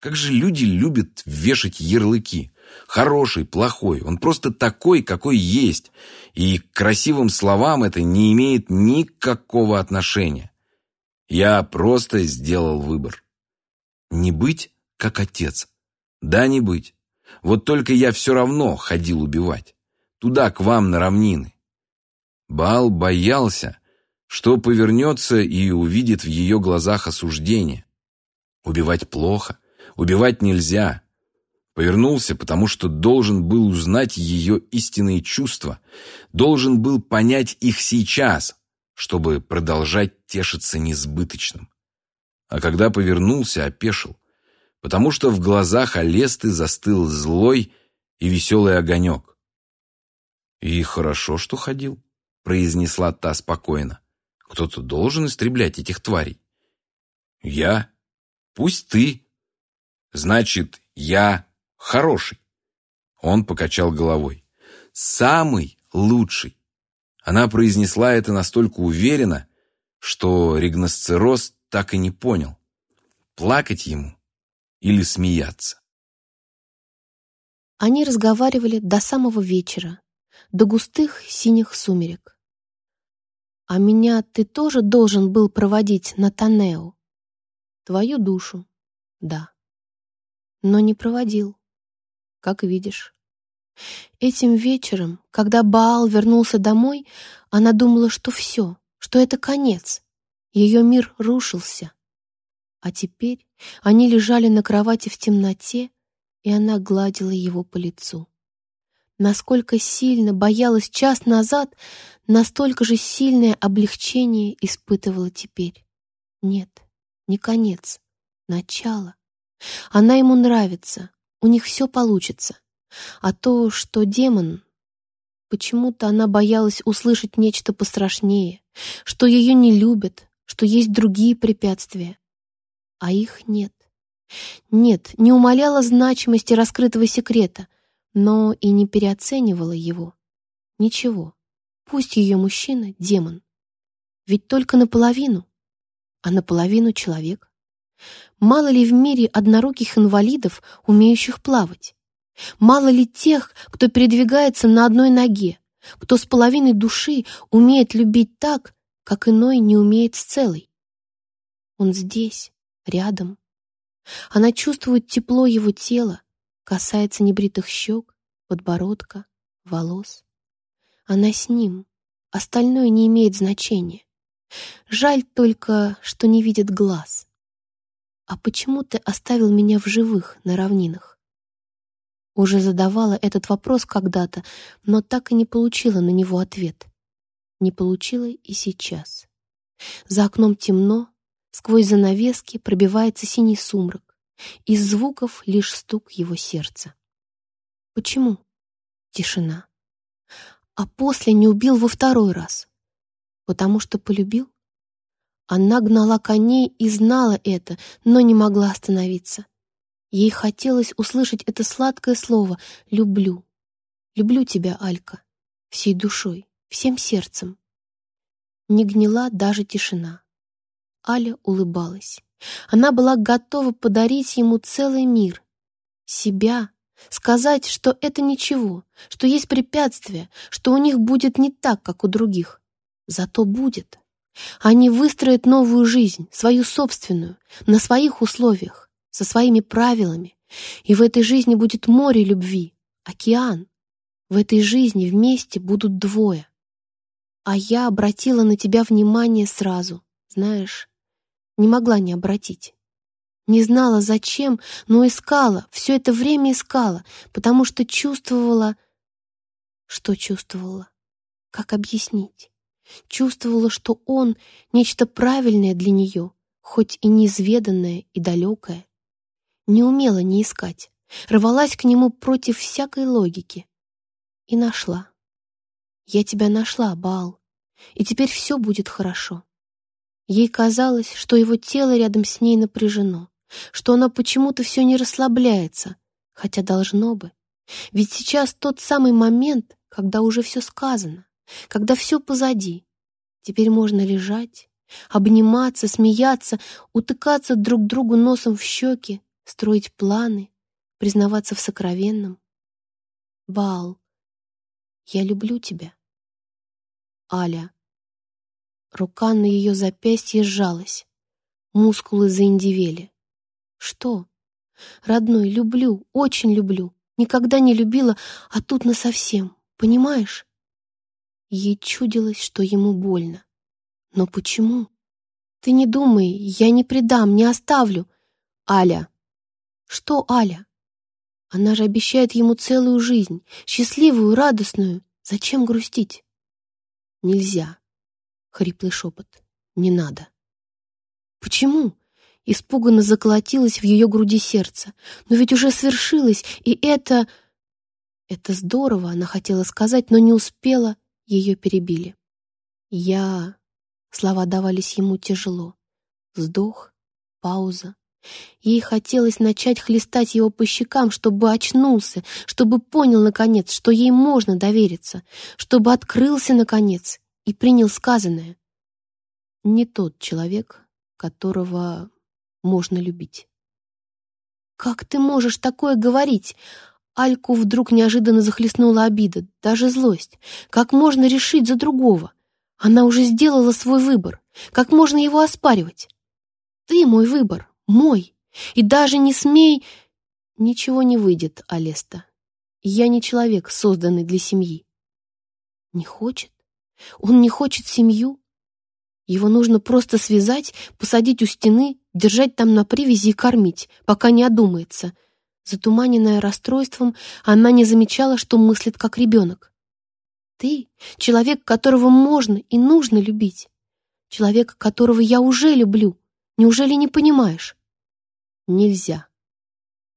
Как же люди любят вешать ярлыки. Хороший, плохой. Он просто такой, какой есть. И к красивым словам это не имеет никакого отношения. Я просто сделал выбор. Не быть, как отец. Да, не быть. Вот только я все равно ходил убивать. Туда, к вам, на равнины. Бал боялся, что повернется и увидит в ее глазах осуждение. Убивать плохо, убивать нельзя. Повернулся, потому что должен был узнать ее истинные чувства, должен был понять их сейчас, чтобы продолжать тешиться несбыточным. А когда повернулся, опешил, потому что в глазах Алесты застыл злой и веселый огонек. «И хорошо, что ходил», — произнесла та спокойно. «Кто-то должен истреблять этих тварей». «Я? Пусть ты. Значит, я Хороший. Он покачал головой. Самый лучший. Она произнесла это настолько уверенно, что ригносцероз так и не понял, плакать ему или смеяться. Они разговаривали до самого вечера, до густых синих сумерек. «А меня ты тоже должен был проводить на Танео. Твою душу, да. Но не проводил как видишь. Этим вечером, когда Баал вернулся домой, она думала, что все, что это конец. Ее мир рушился. А теперь они лежали на кровати в темноте, и она гладила его по лицу. Насколько сильно боялась час назад, настолько же сильное облегчение испытывала теперь. Нет, не конец, начало. Она ему нравится, у них все получится. А то, что демон... Почему-то она боялась услышать нечто пострашнее, что ее не любят, что есть другие препятствия. А их нет. Нет, не умаляла значимости раскрытого секрета, но и не переоценивала его. Ничего, пусть ее мужчина — демон. Ведь только наполовину, а наполовину человек. Мало ли в мире одноруких инвалидов, умеющих плавать? Мало ли тех, кто передвигается на одной ноге, кто с половиной души умеет любить так, как иной не умеет с целой? Он здесь, рядом. Она чувствует тепло его тела, касается небритых щек, подбородка, волос. Она с ним, остальное не имеет значения. Жаль только, что не видит глаз. «А почему ты оставил меня в живых на равнинах?» Уже задавала этот вопрос когда-то, но так и не получила на него ответ. Не получила и сейчас. За окном темно, сквозь занавески пробивается синий сумрак. Из звуков лишь стук его сердца. Почему? Тишина. А после не убил во второй раз. Потому что полюбил? Она гнала коней и знала это, но не могла остановиться. Ей хотелось услышать это сладкое слово «люблю». «Люблю тебя, Алька», всей душой, всем сердцем. Не гнила даже тишина. Аля улыбалась. Она была готова подарить ему целый мир. Себя. Сказать, что это ничего, что есть препятствия, что у них будет не так, как у других. Зато будет. Они выстроят новую жизнь, свою собственную, на своих условиях, со своими правилами. И в этой жизни будет море любви, океан. В этой жизни вместе будут двое. А я обратила на тебя внимание сразу, знаешь, не могла не обратить. Не знала, зачем, но искала, все это время искала, потому что чувствовала... Что чувствовала? Как объяснить? Чувствовала, что он — нечто правильное для нее, хоть и неизведанное и далекое. Не умела не искать, рвалась к нему против всякой логики. И нашла. Я тебя нашла, Баал, и теперь все будет хорошо. Ей казалось, что его тело рядом с ней напряжено, что она почему-то все не расслабляется, хотя должно бы. Ведь сейчас тот самый момент, когда уже все сказано, когда все позади. Теперь можно лежать, обниматься, смеяться, утыкаться друг другу носом в щеки, строить планы, признаваться в сокровенном. Бал, я люблю тебя. Аля. Рука на ее запястье сжалась. Мускулы заиндивели. Что? Родной, люблю, очень люблю. Никогда не любила, а тут насовсем. Понимаешь? Ей чудилось, что ему больно. Но почему? Ты не думай, я не предам, не оставлю. Аля. Что Аля? Она же обещает ему целую жизнь, счастливую, радостную. Зачем грустить? Нельзя. Хриплый шепот. «Не надо». «Почему?» Испуганно заколотилось в ее груди сердце. «Но ведь уже свершилось, и это...» «Это здорово», она хотела сказать, но не успела, ее перебили. «Я...» Слова давались ему тяжело. Вздох, пауза. Ей хотелось начать хлестать его по щекам, чтобы очнулся, чтобы понял, наконец, что ей можно довериться, чтобы открылся, наконец, и принял сказанное. Не тот человек, которого можно любить. «Как ты можешь такое говорить?» Альку вдруг неожиданно захлестнула обида, даже злость. «Как можно решить за другого? Она уже сделала свой выбор. Как можно его оспаривать? Ты мой выбор, мой. И даже не смей...» «Ничего не выйдет, Алеста. Я не человек, созданный для семьи». «Не хочет? Он не хочет семью. Его нужно просто связать, посадить у стены, держать там на привязи и кормить, пока не одумается. Затуманенная расстройством, она не замечала, что мыслит как ребенок. Ты — человек, которого можно и нужно любить. Человек, которого я уже люблю. Неужели не понимаешь? Нельзя.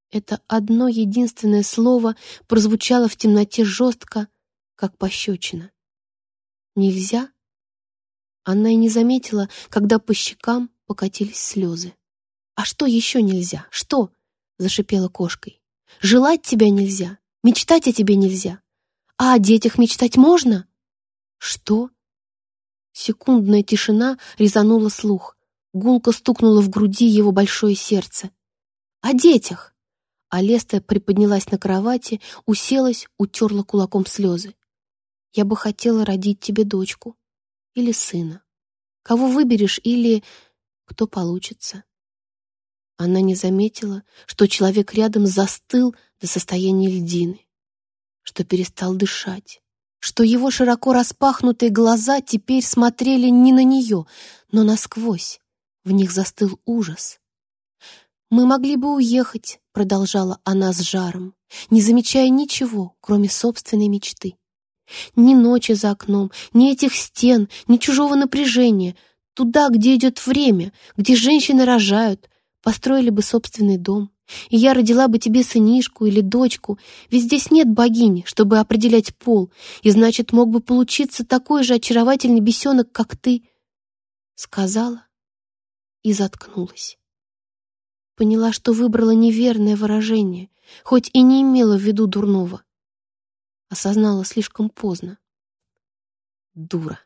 Это одно единственное слово прозвучало в темноте жестко, как пощечина. Нельзя? Она и не заметила, когда по щекам покатились слезы. «А что еще нельзя? Что?» — зашипела кошкой. «Желать тебя нельзя, мечтать о тебе нельзя. А о детях мечтать можно?» «Что?» Секундная тишина резанула слух. Гулко стукнуло в груди его большое сердце. «О детях!» А Леста приподнялась на кровати, уселась, утерла кулаком слезы. «Я бы хотела родить тебе дочку. Или сына. Кого выберешь, или кто получится». Она не заметила, что человек рядом застыл до состояния льдины, что перестал дышать, что его широко распахнутые глаза теперь смотрели не на нее, но насквозь. В них застыл ужас. «Мы могли бы уехать», — продолжала она с жаром, не замечая ничего, кроме собственной мечты. Ни ночи за окном, ни этих стен, ни чужого напряжения. Туда, где идет время, где женщины рожают, построили бы собственный дом, и я родила бы тебе сынишку или дочку, ведь здесь нет богини, чтобы определять пол, и значит, мог бы получиться такой же очаровательный бесенок, как ты. Сказала и заткнулась. Поняла, что выбрала неверное выражение, хоть и не имела в виду дурного. Осознала слишком поздно. Дура.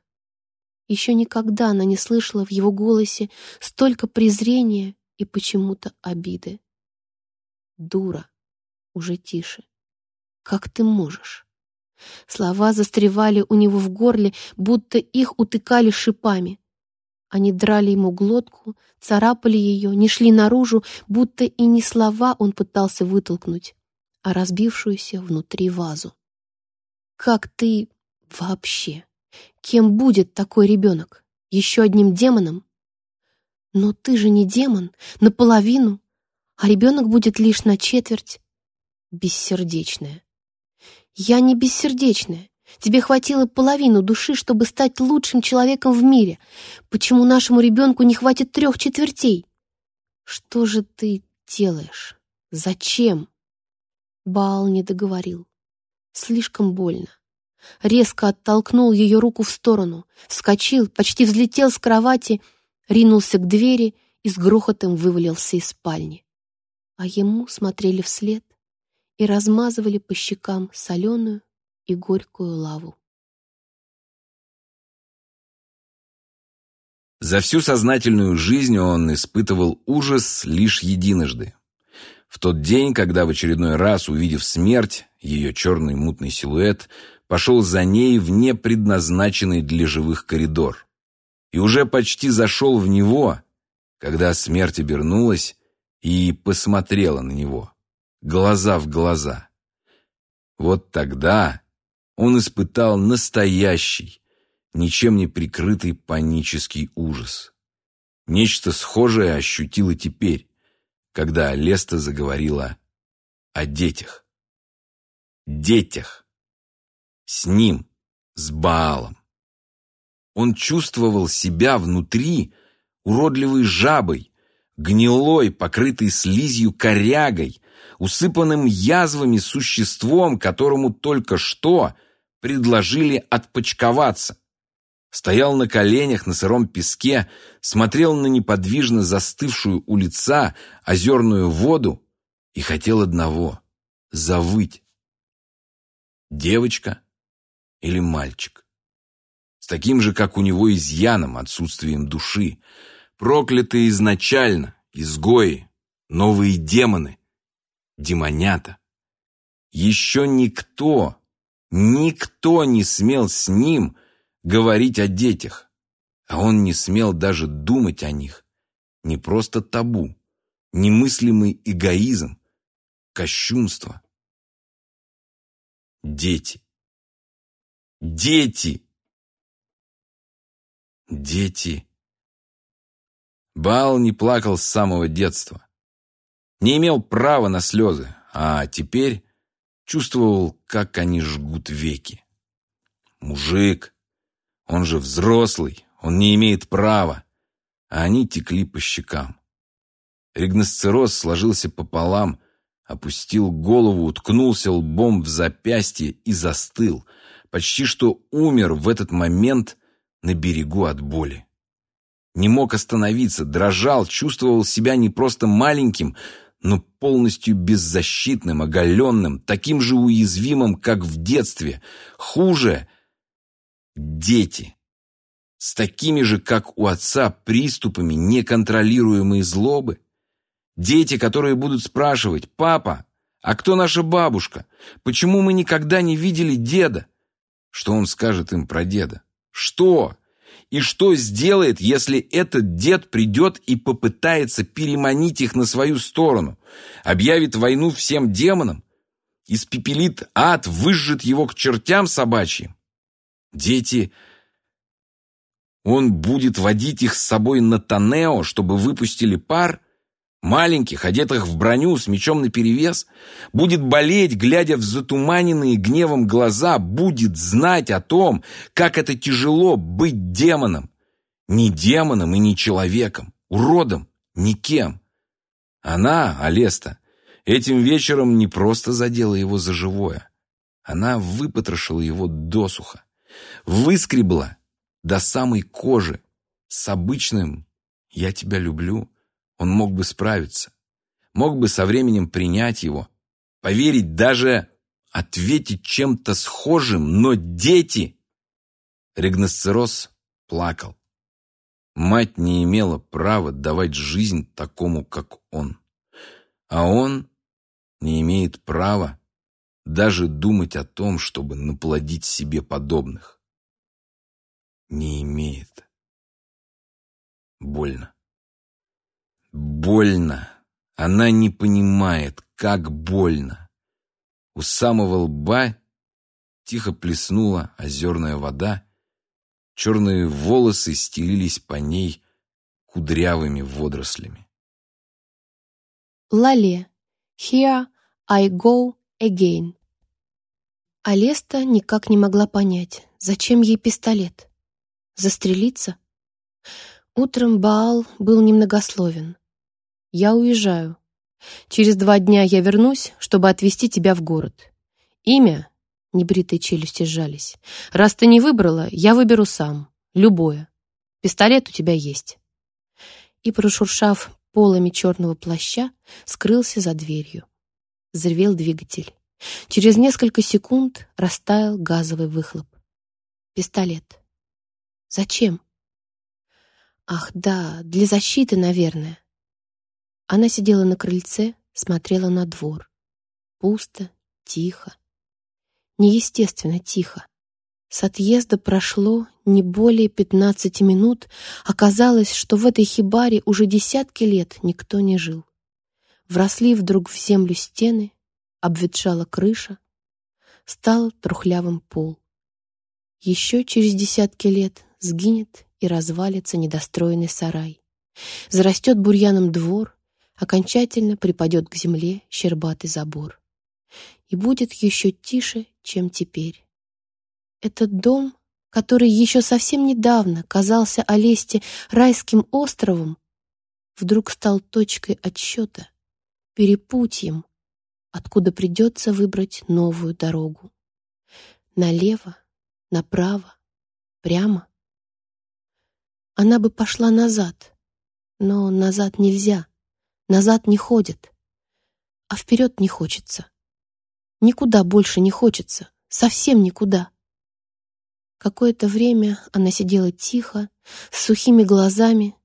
Еще никогда она не слышала в его голосе столько презрения и почему-то обиды. Дура. Уже тише. Как ты можешь? Слова застревали у него в горле, будто их утыкали шипами. Они драли ему глотку, царапали ее, не шли наружу, будто и не слова он пытался вытолкнуть, а разбившуюся внутри вазу. Как ты вообще? Кем будет такой ребенок? Еще одним демоном? Но ты же не демон, наполовину, а ребенок будет лишь на четверть. Бессердечная. Я не бессердечная. Тебе хватило половину души, чтобы стать лучшим человеком в мире. Почему нашему ребенку не хватит трех четвертей? Что же ты делаешь? Зачем? Баал не договорил. Слишком больно. Резко оттолкнул ее руку в сторону, вскочил, почти взлетел с кровати — ринулся к двери и с грохотом вывалился из спальни. А ему смотрели вслед и размазывали по щекам соленую и горькую лаву. За всю сознательную жизнь он испытывал ужас лишь единожды. В тот день, когда в очередной раз, увидев смерть, ее черный мутный силуэт пошел за ней в непредназначенный для живых коридор и уже почти зашел в него, когда смерть обернулась и посмотрела на него, глаза в глаза. Вот тогда он испытал настоящий, ничем не прикрытый панический ужас. Нечто схожее ощутила теперь, когда Леста заговорила о детях. Детях. С ним, с Баалом. Он чувствовал себя внутри уродливой жабой, гнилой, покрытой слизью корягой, усыпанным язвами существом, которому только что предложили отпочковаться. Стоял на коленях на сыром песке, смотрел на неподвижно застывшую у лица озерную воду и хотел одного — завыть. Девочка или мальчик? с таким же, как у него, изъяном, отсутствием души. Проклятые изначально, изгои, новые демоны, демонята. Еще никто, никто не смел с ним говорить о детях, а он не смел даже думать о них. Не просто табу, немыслимый эгоизм, кощунство. Дети. Дети! Дети. Бал не плакал с самого детства. Не имел права на слезы, а теперь чувствовал, как они жгут веки. Мужик, он же взрослый, он не имеет права, а они текли по щекам. Ригносцероз сложился пополам, опустил голову, уткнулся лбом в запястье и застыл, почти что умер в этот момент на берегу от боли. Не мог остановиться, дрожал, чувствовал себя не просто маленьким, но полностью беззащитным, оголенным, таким же уязвимым, как в детстве. Хуже — дети. С такими же, как у отца, приступами неконтролируемой злобы. Дети, которые будут спрашивать «Папа, а кто наша бабушка? Почему мы никогда не видели деда?» Что он скажет им про деда? Что? И что сделает, если этот дед придет и попытается переманить их на свою сторону, объявит войну всем демонам, испепелит ад, выжжет его к чертям собачьим? Дети... Он будет водить их с собой на Танео, чтобы выпустили пар? Маленьких, одетых в броню, с мечом наперевес, будет болеть, глядя в затуманенные гневом глаза, будет знать о том, как это тяжело быть демоном. Не демоном и не человеком, уродом, никем. Она, Алеста, этим вечером не просто задела его за живое. Она выпотрошила его досуха, выскребла до самой кожи с обычным «я тебя люблю», он мог бы справиться, мог бы со временем принять его, поверить, даже ответить чем-то схожим, но дети... Регносцероз плакал. Мать не имела права давать жизнь такому, как он. А он не имеет права даже думать о том, чтобы наплодить себе подобных. Не имеет. Больно. Больно. Она не понимает, как больно. У самого лба тихо плеснула озерная вода, черные волосы стелились по ней кудрявыми водорослями. Лале. Here I go again. Алеста никак не могла понять, зачем ей пистолет. Застрелиться? Утром Баал был немногословен. Я уезжаю. Через два дня я вернусь, чтобы отвезти тебя в город. Имя?» Небритые челюсти сжались. «Раз ты не выбрала, я выберу сам. Любое. Пистолет у тебя есть». И, прошуршав полами черного плаща, скрылся за дверью. Взревел двигатель. Через несколько секунд растаял газовый выхлоп. Пистолет. Зачем? Ах, да, для защиты, наверное. Она сидела на крыльце, смотрела на двор. Пусто, тихо. Неестественно тихо. С отъезда прошло не более пятнадцати минут, оказалось, что в этой хибаре уже десятки лет никто не жил. Вросли вдруг в землю стены, обветшала крыша, стал трухлявым пол. Еще через десятки лет сгинет и развалится недостроенный сарай. Зарастет бурьяном двор, окончательно припадет к земле щербатый забор. И будет еще тише, чем теперь. Этот дом, который еще совсем недавно казался Олесте райским островом, вдруг стал точкой отсчета, перепутьем, откуда придется выбрать новую дорогу. Налево, направо, прямо. Она бы пошла назад, но назад нельзя — назад не ходит, а вперед не хочется. Никуда больше не хочется, совсем никуда. Какое-то время она сидела тихо, с сухими глазами,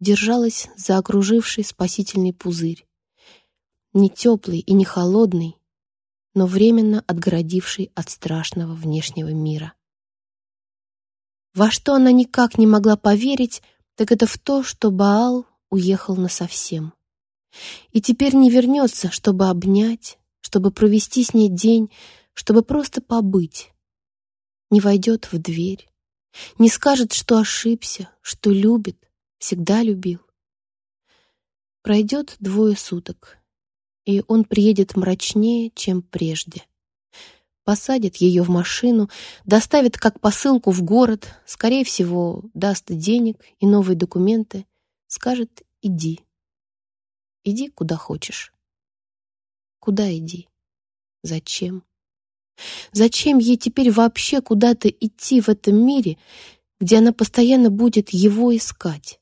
держалась за окруживший спасительный пузырь. Не теплый и не холодный, но временно отгородивший от страшного внешнего мира. Во что она никак не могла поверить, так это в то, что Баал уехал насовсем. И теперь не вернется, чтобы обнять, чтобы провести с ней день, чтобы просто побыть. Не войдет в дверь, не скажет, что ошибся, что любит, всегда любил. Пройдет двое суток, и он приедет мрачнее, чем прежде. Посадит ее в машину, доставит как посылку в город, скорее всего, даст денег и новые документы, скажет «иди». Иди куда хочешь. Куда иди? Зачем? Зачем ей теперь вообще куда-то идти в этом мире, где она постоянно будет его искать?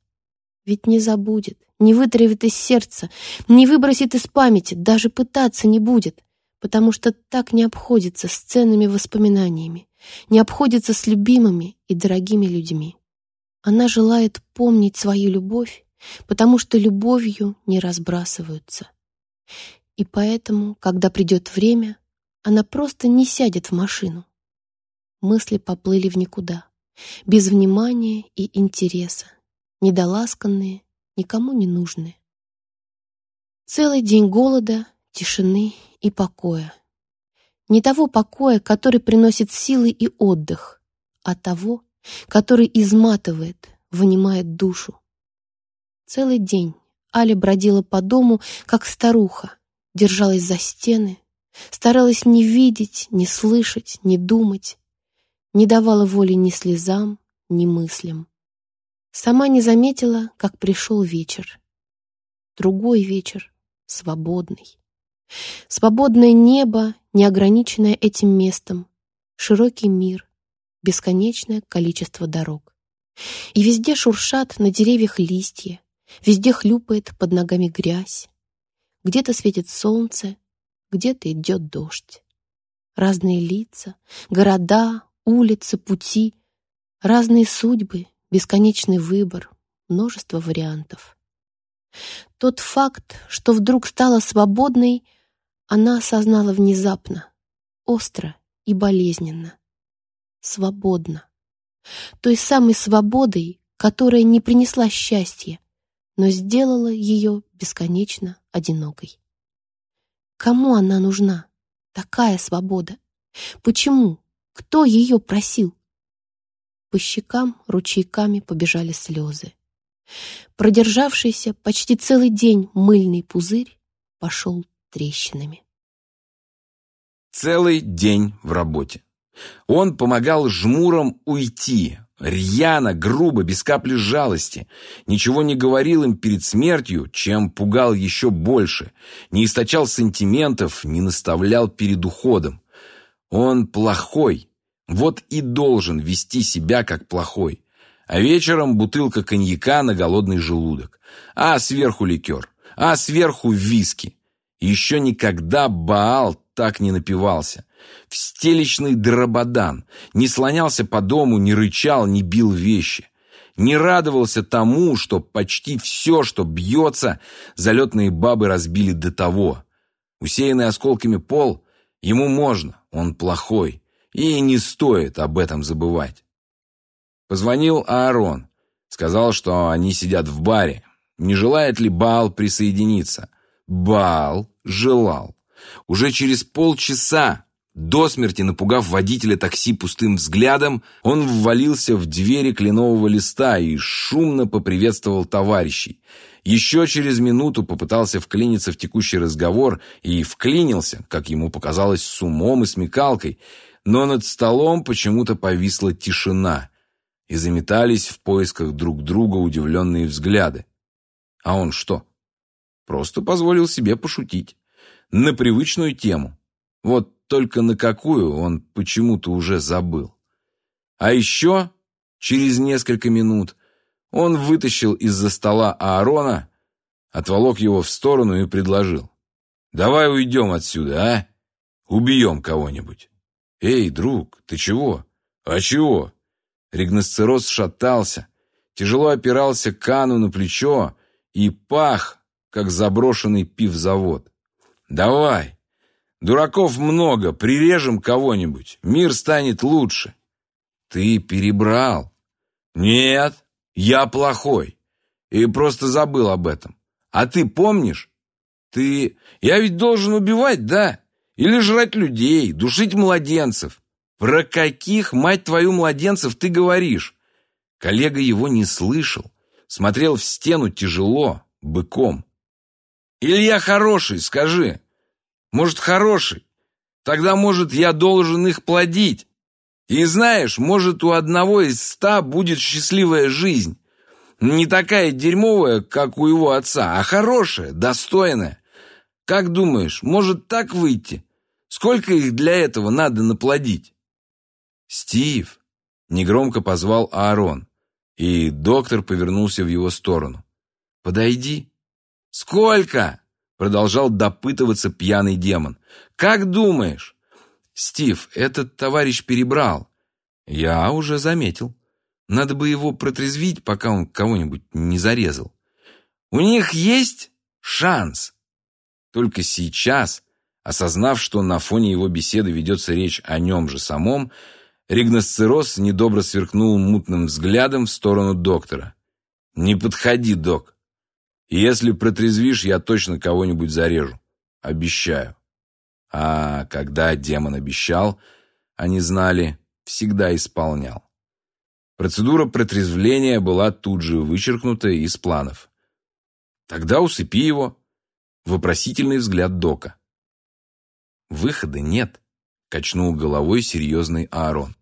Ведь не забудет, не вытравит из сердца, не выбросит из памяти, даже пытаться не будет, потому что так не обходится с ценными воспоминаниями, не обходится с любимыми и дорогими людьми. Она желает помнить свою любовь, потому что любовью не разбрасываются. И поэтому, когда придет время, она просто не сядет в машину. Мысли поплыли в никуда, без внимания и интереса, недоласканные, никому не нужные. Целый день голода, тишины и покоя. Не того покоя, который приносит силы и отдых, а того, который изматывает, вынимает душу. Целый день Аля бродила по дому, как старуха, держалась за стены, Старалась не видеть, не слышать, не думать. Не давала воли ни слезам, ни мыслям. Сама не заметила, как пришел вечер. Другой вечер, свободный. Свободное небо, неограниченное этим местом, широкий мир, бесконечное количество дорог. И везде шуршат на деревьях листья, везде хлюпает под ногами грязь. Где-то светит солнце, где-то идет дождь. Разные лица, города, улицы, пути, разные судьбы, бесконечный выбор, множество вариантов. Тот факт, что вдруг стала свободной, она осознала внезапно, остро и болезненно. Свободно. Той самой свободой, которая не принесла счастья, но сделала ее бесконечно одинокой. Кому она нужна? Такая свобода. Почему? Кто ее просил? По щекам ручейками побежали слезы. Продержавшийся почти целый день мыльный пузырь пошел трещинами. Целый день в работе. Он помогал жмурам уйти, Рьяно, грубо, без капли жалости. Ничего не говорил им перед смертью, чем пугал еще больше. Не источал сантиментов, не наставлял перед уходом. Он плохой. Вот и должен вести себя как плохой. А вечером бутылка коньяка на голодный желудок. А сверху ликер. А сверху виски. Еще никогда Баал так не напивался в стелечный дрободан, не слонялся по дому, не рычал, не бил вещи. Не радовался тому, что почти все, что бьется, залетные бабы разбили до того. Усеянный осколками пол, ему можно, он плохой, и не стоит об этом забывать. Позвонил Аарон, сказал, что они сидят в баре. Не желает ли Баал присоединиться? Баал желал. Уже через полчаса до смерти напугав водителя такси пустым взглядом, он ввалился в двери кленового листа и шумно поприветствовал товарищей. Еще через минуту попытался вклиниться в текущий разговор и вклинился, как ему показалось, с умом и смекалкой, но над столом почему-то повисла тишина, и заметались в поисках друг друга удивленные взгляды. А он что? Просто позволил себе пошутить. На привычную тему. Вот только на какую он почему-то уже забыл. А еще, через несколько минут, он вытащил из-за стола Аарона, отволок его в сторону и предложил. «Давай уйдем отсюда, а? Убьем кого-нибудь». «Эй, друг, ты чего?» «А чего?» Ригносцероз шатался, тяжело опирался Кану на плечо и пах, как заброшенный пивзавод. «Давай, Дураков много, прирежем кого-нибудь, мир станет лучше. Ты перебрал. Нет, я плохой. И просто забыл об этом. А ты помнишь? Ты... Я ведь должен убивать, да? Или жрать людей, душить младенцев. Про каких, мать твою, младенцев ты говоришь? Коллега его не слышал. Смотрел в стену тяжело, быком. Или я хороший, скажи. Может, хороший? Тогда, может, я должен их плодить. И знаешь, может, у одного из ста будет счастливая жизнь. Не такая дерьмовая, как у его отца, а хорошая, достойная. Как думаешь, может так выйти? Сколько их для этого надо наплодить? Стив, негромко позвал Аарон, и доктор повернулся в его сторону. Подойди. Сколько? Продолжал допытываться пьяный демон. Как думаешь? Стив, этот товарищ перебрал. Я уже заметил. Надо бы его протрезвить, пока он кого-нибудь не зарезал. У них есть шанс. Только сейчас, осознав, что на фоне его беседы ведется речь о нем же самом, Ригносцирос недобро сверкнул мутным взглядом в сторону доктора. «Не подходи, док. Если протрезвишь, я точно кого-нибудь зарежу. Обещаю». А когда демон обещал, они знали, всегда исполнял. Процедура протрезвления была тут же вычеркнута из планов. Тогда усыпи его. Вопросительный взгляд Дока. Выхода нет, качнул головой серьезный Аарон.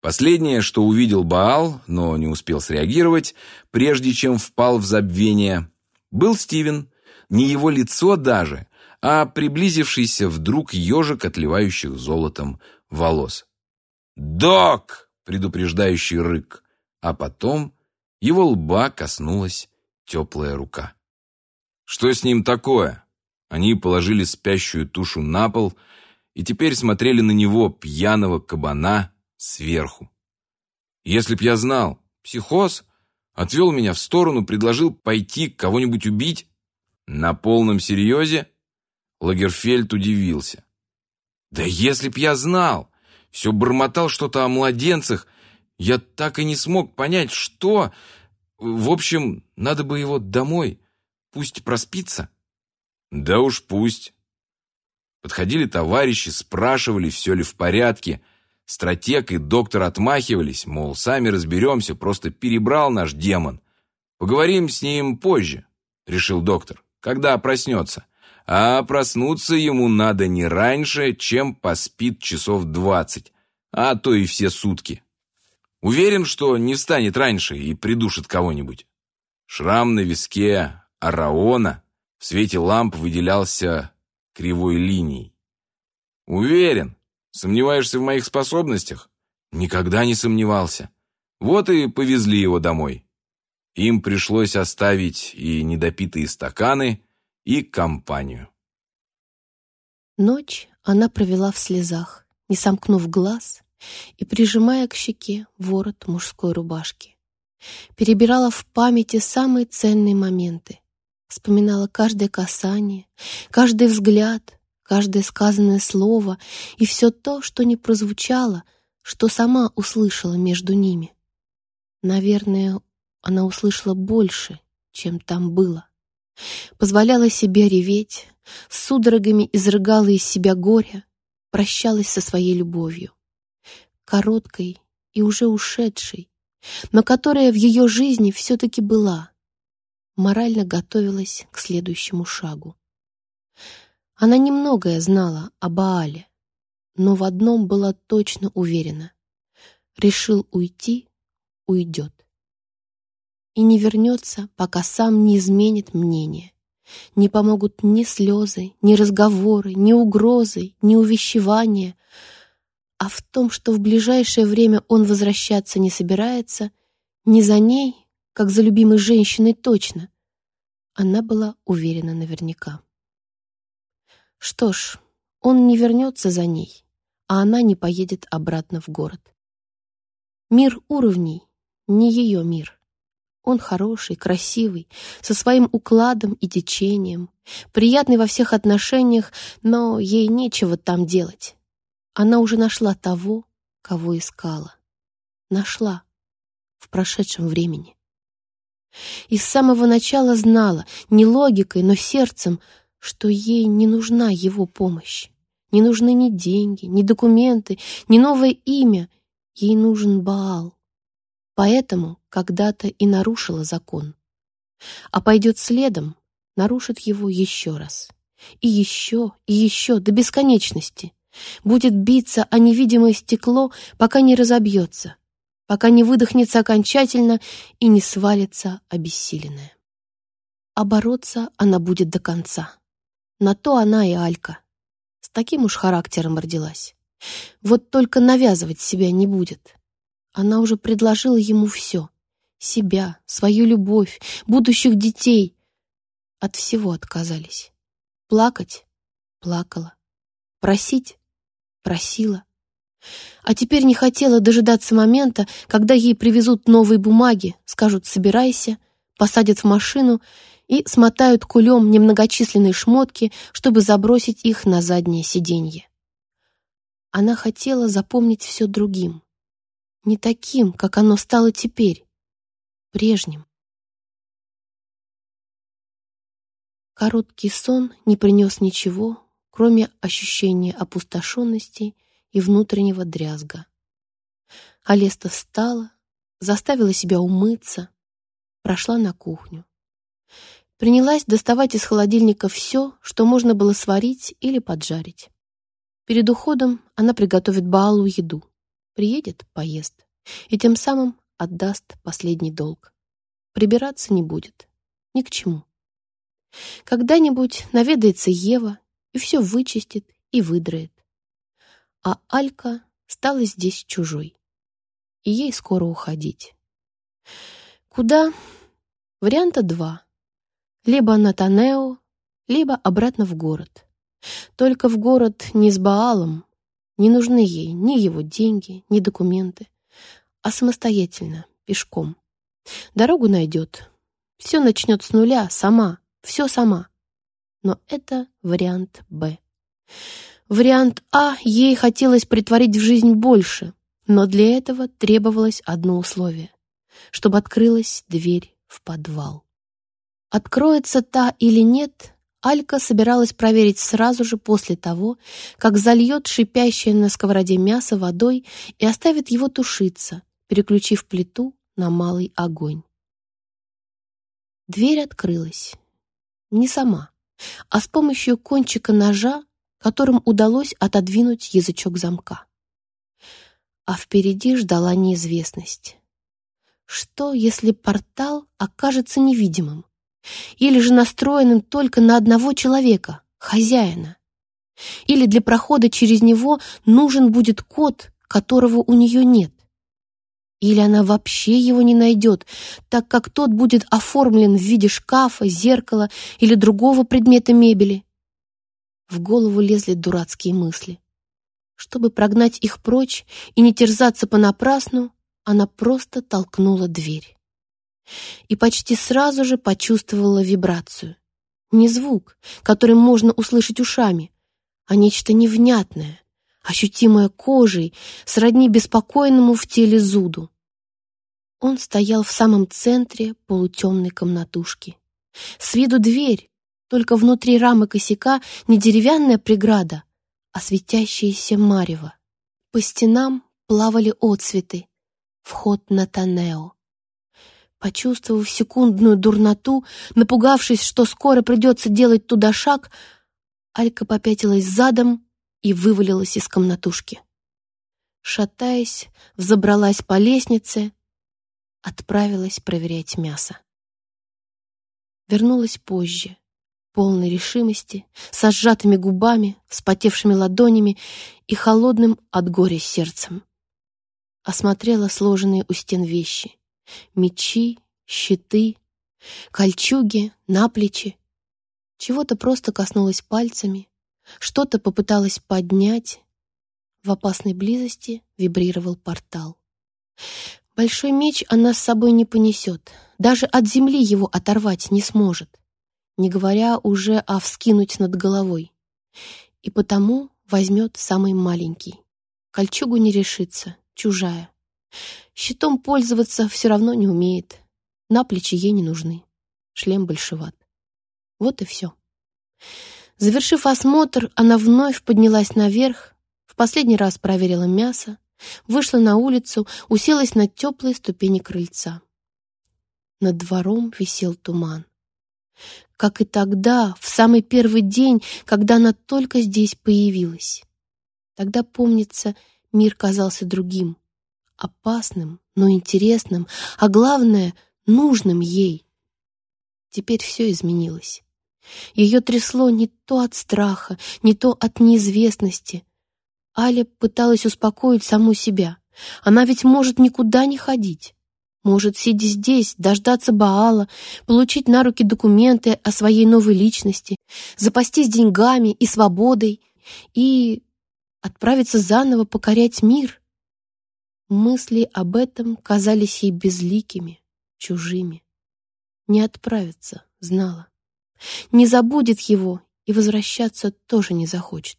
Последнее, что увидел Баал, но не успел среагировать, прежде чем впал в забвение, был Стивен, не его лицо даже, а приблизившийся вдруг ежик, отливающих золотом волос. «Док!» — предупреждающий рык, а потом его лба коснулась теплая рука. Что с ним такое? Они положили спящую тушу на пол и теперь смотрели на него, пьяного кабана, сверху. Если б я знал, психоз отвел меня в сторону, предложил пойти кого-нибудь убить. На полном серьезе Лагерфельд удивился. Да если б я знал, все бормотал что-то о младенцах, я так и не смог понять, что... В общем, надо бы его домой, пусть проспится. Да уж пусть. Подходили товарищи, спрашивали, все ли в порядке. Стратег и доктор отмахивались, мол, сами разберемся, просто перебрал наш демон. Поговорим с ним позже, решил доктор, когда проснется. А проснуться ему надо не раньше, чем поспит часов двадцать, а то и все сутки. Уверен, что не встанет раньше и придушит кого-нибудь. Шрам на виске Араона в свете ламп выделялся кривой линией. Уверен, Сомневаешься в моих способностях? Никогда не сомневался. Вот и повезли его домой. Им пришлось оставить и недопитые стаканы, и компанию. Ночь она провела в слезах, не сомкнув глаз и прижимая к щеке ворот мужской рубашки. Перебирала в памяти самые ценные моменты. Вспоминала каждое касание, каждый взгляд, каждое сказанное слово и все то, что не прозвучало, что сама услышала между ними. Наверное, она услышала больше, чем там было. Позволяла себе реветь, с судорогами изрыгала из себя горе, прощалась со своей любовью. Короткой и уже ушедшей, но которая в ее жизни все-таки была. Морально готовилась к следующему шагу. Она немногое знала о Баале, но в одном была точно уверена. Решил уйти — уйдет. И не вернется, пока сам не изменит мнение. Не помогут ни слезы, ни разговоры, ни угрозы, ни увещевания. А в том, что в ближайшее время он возвращаться не собирается, не за ней, как за любимой женщиной точно, она была уверена наверняка. Что ж, он не вернется за ней, а она не поедет обратно в город. Мир уровней — не ее мир. Он хороший, красивый, со своим укладом и течением, приятный во всех отношениях, но ей нечего там делать. Она уже нашла того, кого искала. Нашла в прошедшем времени. И с самого начала знала, не логикой, но сердцем, что ей не нужна его помощь. Не нужны ни деньги, ни документы, ни новое имя. Ей нужен Баал. Поэтому когда-то и нарушила закон. А пойдет следом, нарушит его еще раз. И еще, и еще, до бесконечности. Будет биться о невидимое стекло, пока не разобьется, пока не выдохнется окончательно и не свалится обессиленная. А бороться она будет до конца. На то она и Алька. С таким уж характером родилась. Вот только навязывать себя не будет. Она уже предложила ему все. Себя, свою любовь, будущих детей. От всего отказались. Плакать? Плакала. Просить? Просила. А теперь не хотела дожидаться момента, когда ей привезут новые бумаги, скажут «собирайся», посадят в машину и смотают кулем немногочисленные шмотки, чтобы забросить их на заднее сиденье. Она хотела запомнить все другим. Не таким, как оно стало теперь, прежним. Короткий сон не принес ничего, кроме ощущения опустошенности и внутреннего дрязга. Алеста встала, заставила себя умыться, прошла на кухню. Принялась доставать из холодильника все, что можно было сварить или поджарить. Перед уходом она приготовит Баалу еду. Приедет — поест. И тем самым отдаст последний долг. Прибираться не будет. Ни к чему. Когда-нибудь наведается Ева и все вычистит и выдрает. А Алька стала здесь чужой. И ей скоро уходить. Куда? Варианта два. Либо на Танео, либо обратно в город. Только в город не с Баалом. Не нужны ей ни его деньги, ни документы. А самостоятельно, пешком. Дорогу найдет. Все начнет с нуля, сама, все сама. Но это вариант «Б». Вариант А ей хотелось притворить в жизнь больше, но для этого требовалось одно условие — чтобы открылась дверь в подвал. Откроется та или нет, Алька собиралась проверить сразу же после того, как зальет шипящее на сковороде мясо водой и оставит его тушиться, переключив плиту на малый огонь. Дверь открылась. Не сама, а с помощью кончика ножа, которым удалось отодвинуть язычок замка. А впереди ждала неизвестность. Что, если портал окажется невидимым? Или же настроенным только на одного человека, хозяина. Или для прохода через него нужен будет код, которого у нее нет. Или она вообще его не найдет, так как тот будет оформлен в виде шкафа, зеркала или другого предмета мебели. В голову лезли дурацкие мысли. Чтобы прогнать их прочь и не терзаться понапрасну, она просто толкнула дверь и почти сразу же почувствовала вибрацию. Не звук, который можно услышать ушами, а нечто невнятное, ощутимое кожей, сродни беспокойному в теле зуду. Он стоял в самом центре полутемной комнатушки. С виду дверь, только внутри рамы косяка не деревянная преграда, а светящееся марево. По стенам плавали отцветы. Вход на Танео. Почувствовав секундную дурноту, напугавшись, что скоро придется делать туда шаг, Алька попятилась задом и вывалилась из комнатушки. Шатаясь, взобралась по лестнице, отправилась проверять мясо. Вернулась позже, полной решимости, со сжатыми губами, вспотевшими ладонями и холодным от горя сердцем. Осмотрела сложенные у стен вещи мечи, щиты, кольчуги, наплечи. Чего-то просто коснулась пальцами, что-то попыталась поднять. В опасной близости вибрировал портал. Большой меч она с собой не понесет, даже от земли его оторвать не сможет, не говоря уже о вскинуть над головой. И потому возьмет самый маленький. Кольчугу не решится, чужая. Щитом пользоваться все равно не умеет. На плечи ей не нужны. Шлем большеват. Вот и все. Завершив осмотр, она вновь поднялась наверх, в последний раз проверила мясо, вышла на улицу, уселась на теплые ступени крыльца. Над двором висел туман. как и тогда, в самый первый день, когда она только здесь появилась. Тогда, помнится, мир казался другим, опасным, но интересным, а главное, нужным ей. Теперь все изменилось. Ее трясло не то от страха, не то от неизвестности. Аля пыталась успокоить саму себя. Она ведь может никуда не ходить. Может, сидя здесь, дождаться Баала, получить на руки документы о своей новой личности, запастись деньгами и свободой и отправиться заново покорять мир. Мысли об этом казались ей безликими, чужими. Не отправится, знала. Не забудет его и возвращаться тоже не захочет.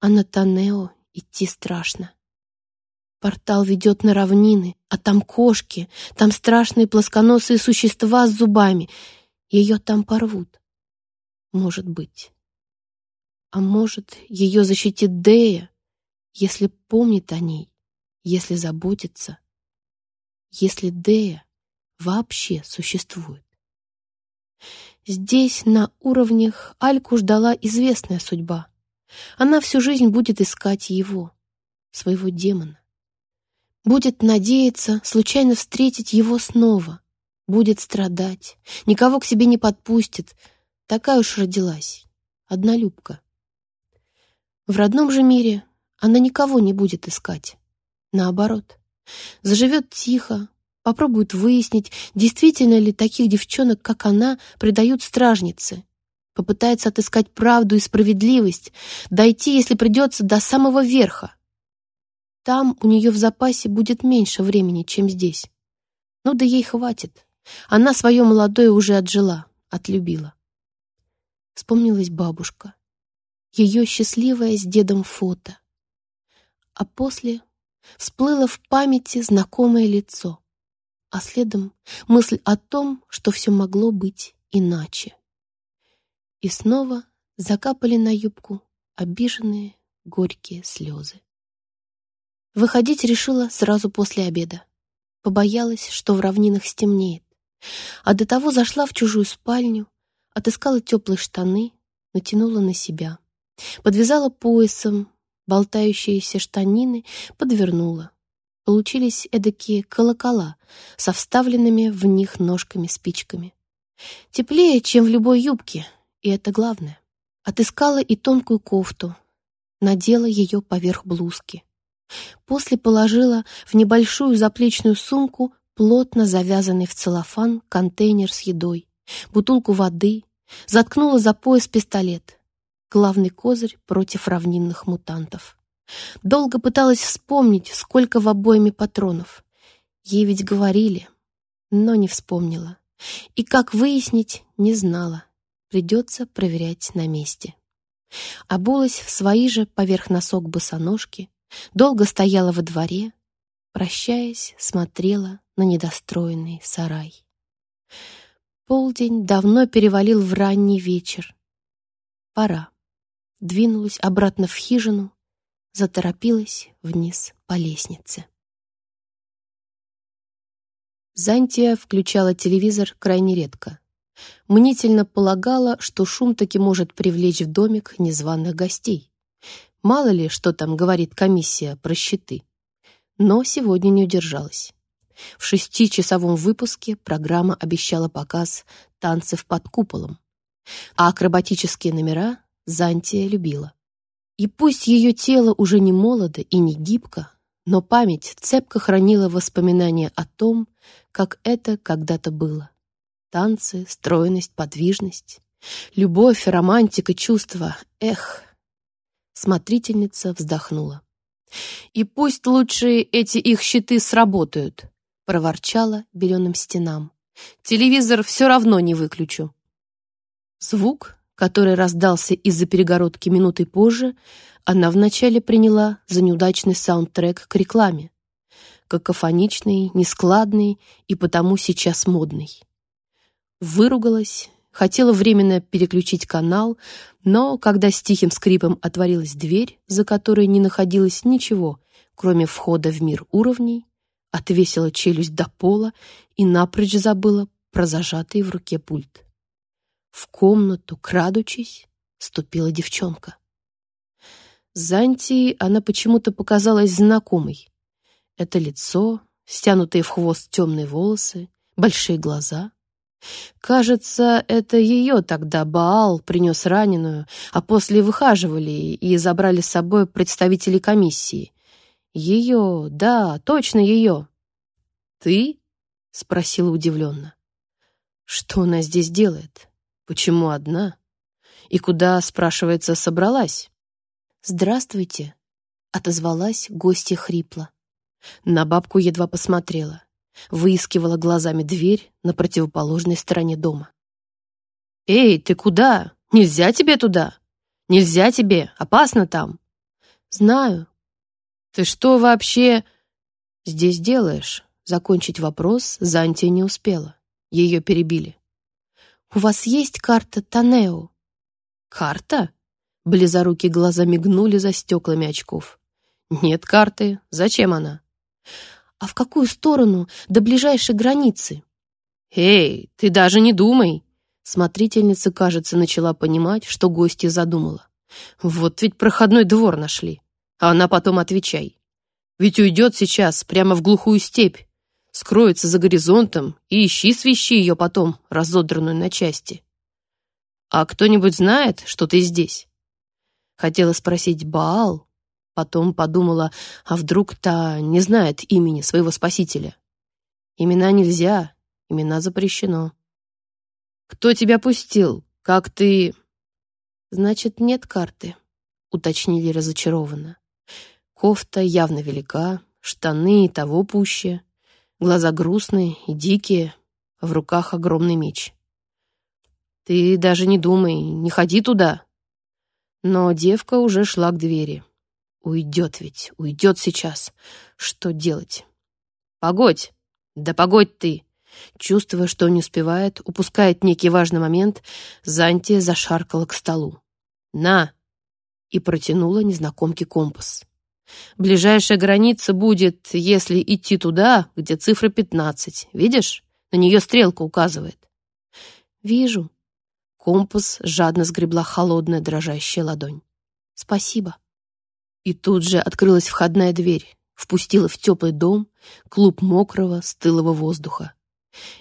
А на Танео идти страшно. Портал ведет на равнины, а там кошки, там страшные плосконосые существа с зубами. Ее там порвут. Может быть. А может, ее защитит Дея, если помнит о ней, если заботится, если Дея вообще существует. Здесь, на уровнях, Альку ждала известная судьба. Она всю жизнь будет искать его, своего демона. Будет надеяться случайно встретить его снова. Будет страдать, никого к себе не подпустит. Такая уж родилась, однолюбка. В родном же мире она никого не будет искать. Наоборот, заживет тихо, попробует выяснить, действительно ли таких девчонок, как она, предают стражницы. Попытается отыскать правду и справедливость, дойти, если придется, до самого верха. Там у нее в запасе будет меньше времени, чем здесь. Ну да ей хватит. Она свое молодое уже отжила, отлюбила. Вспомнилась бабушка. Ее счастливое с дедом фото. А после всплыло в памяти знакомое лицо. А следом мысль о том, что все могло быть иначе. И снова закапали на юбку обиженные горькие слезы. Выходить решила сразу после обеда. Побоялась, что в равнинах стемнеет. А до того зашла в чужую спальню, отыскала теплые штаны, натянула на себя. Подвязала поясом, болтающиеся штанины подвернула. Получились эдакие колокола со вставленными в них ножками-спичками. Теплее, чем в любой юбке, и это главное. Отыскала и тонкую кофту, надела ее поверх блузки. После положила в небольшую заплечную сумку плотно завязанный в целлофан контейнер с едой, бутылку воды, заткнула за пояс пистолет. Главный козырь против равнинных мутантов. Долго пыталась вспомнить, сколько в обойме патронов. Ей ведь говорили, но не вспомнила. И как выяснить, не знала. Придется проверять на месте. Обулась в свои же поверх носок босоножки, Долго стояла во дворе, прощаясь, смотрела на недостроенный сарай. Полдень давно перевалил в ранний вечер. Пора. Двинулась обратно в хижину, заторопилась вниз по лестнице. Зантия включала телевизор крайне редко. Мнительно полагала, что шум таки может привлечь в домик незваных гостей. Мало ли, что там говорит комиссия про счеты. Но сегодня не удержалась. В шестичасовом выпуске программа обещала показ танцев под куполом, а акробатические номера Зантия любила. И пусть ее тело уже не молодо и не гибко, но память цепко хранила воспоминания о том, как это когда-то было. Танцы, стройность, подвижность, любовь, романтика, чувства. Эх, Смотрительница вздохнула. «И пусть лучше эти их щиты сработают», — проворчала беленым стенам. «Телевизор все равно не выключу». Звук, который раздался из-за перегородки минутой позже, она вначале приняла за неудачный саундтрек к рекламе. Какофоничный, нескладный и потому сейчас модный. Выругалась, Хотела временно переключить канал, но когда с тихим скрипом отворилась дверь, за которой не находилось ничего, кроме входа в мир уровней, отвесила челюсть до пола и напрочь забыла про зажатый в руке пульт. В комнату, крадучись, ступила девчонка. Занти она почему-то показалась знакомой. Это лицо, стянутые в хвост темные волосы, большие глаза. Кажется, это ее тогда Баал принес раненую, а после выхаживали и забрали с собой представителей комиссии. Ее, да, точно ее. «Ты?» — спросила удивленно. «Что она здесь делает? Почему одна? И куда, спрашивается, собралась?» «Здравствуйте», — отозвалась гостья хрипло. На бабку едва посмотрела. Выискивала глазами дверь на противоположной стороне дома. «Эй, ты куда? Нельзя тебе туда! Нельзя тебе! Опасно там!» «Знаю». «Ты что вообще здесь делаешь?» Закончить вопрос Зантия не успела. Ее перебили. «У вас есть карта Танео?» «Карта?» Близорукие глаза мигнули за стеклами очков. «Нет карты. Зачем она?» «А в какую сторону до ближайшей границы?» «Эй, ты даже не думай!» Смотрительница, кажется, начала понимать, что гостья задумала. «Вот ведь проходной двор нашли. А она потом отвечай. Ведь уйдет сейчас прямо в глухую степь, скроется за горизонтом и ищи свищи ее потом, разодранную на части. А кто-нибудь знает, что ты здесь? Хотела спросить Баал, потом подумала, а вдруг та не знает имени своего спасителя. Имена нельзя, имена запрещено. Кто тебя пустил? Как ты... Значит, нет карты, уточнили разочарованно. Кофта явно велика, штаны и того пуще. Глаза грустные и дикие, в руках огромный меч. «Ты даже не думай, не ходи туда!» Но девка уже шла к двери. Уйдет ведь, уйдет сейчас. Что делать? «Погодь! Да погодь ты!» Чувствуя, что не успевает, упускает некий важный момент, Зантия зашаркала к столу. «На!» и протянула незнакомке компас. Ближайшая граница будет, если идти туда, где цифра 15. Видишь? На нее стрелка указывает. Вижу. Компас жадно сгребла холодная дрожащая ладонь. Спасибо. И тут же открылась входная дверь, впустила в теплый дом клуб мокрого, стылого воздуха.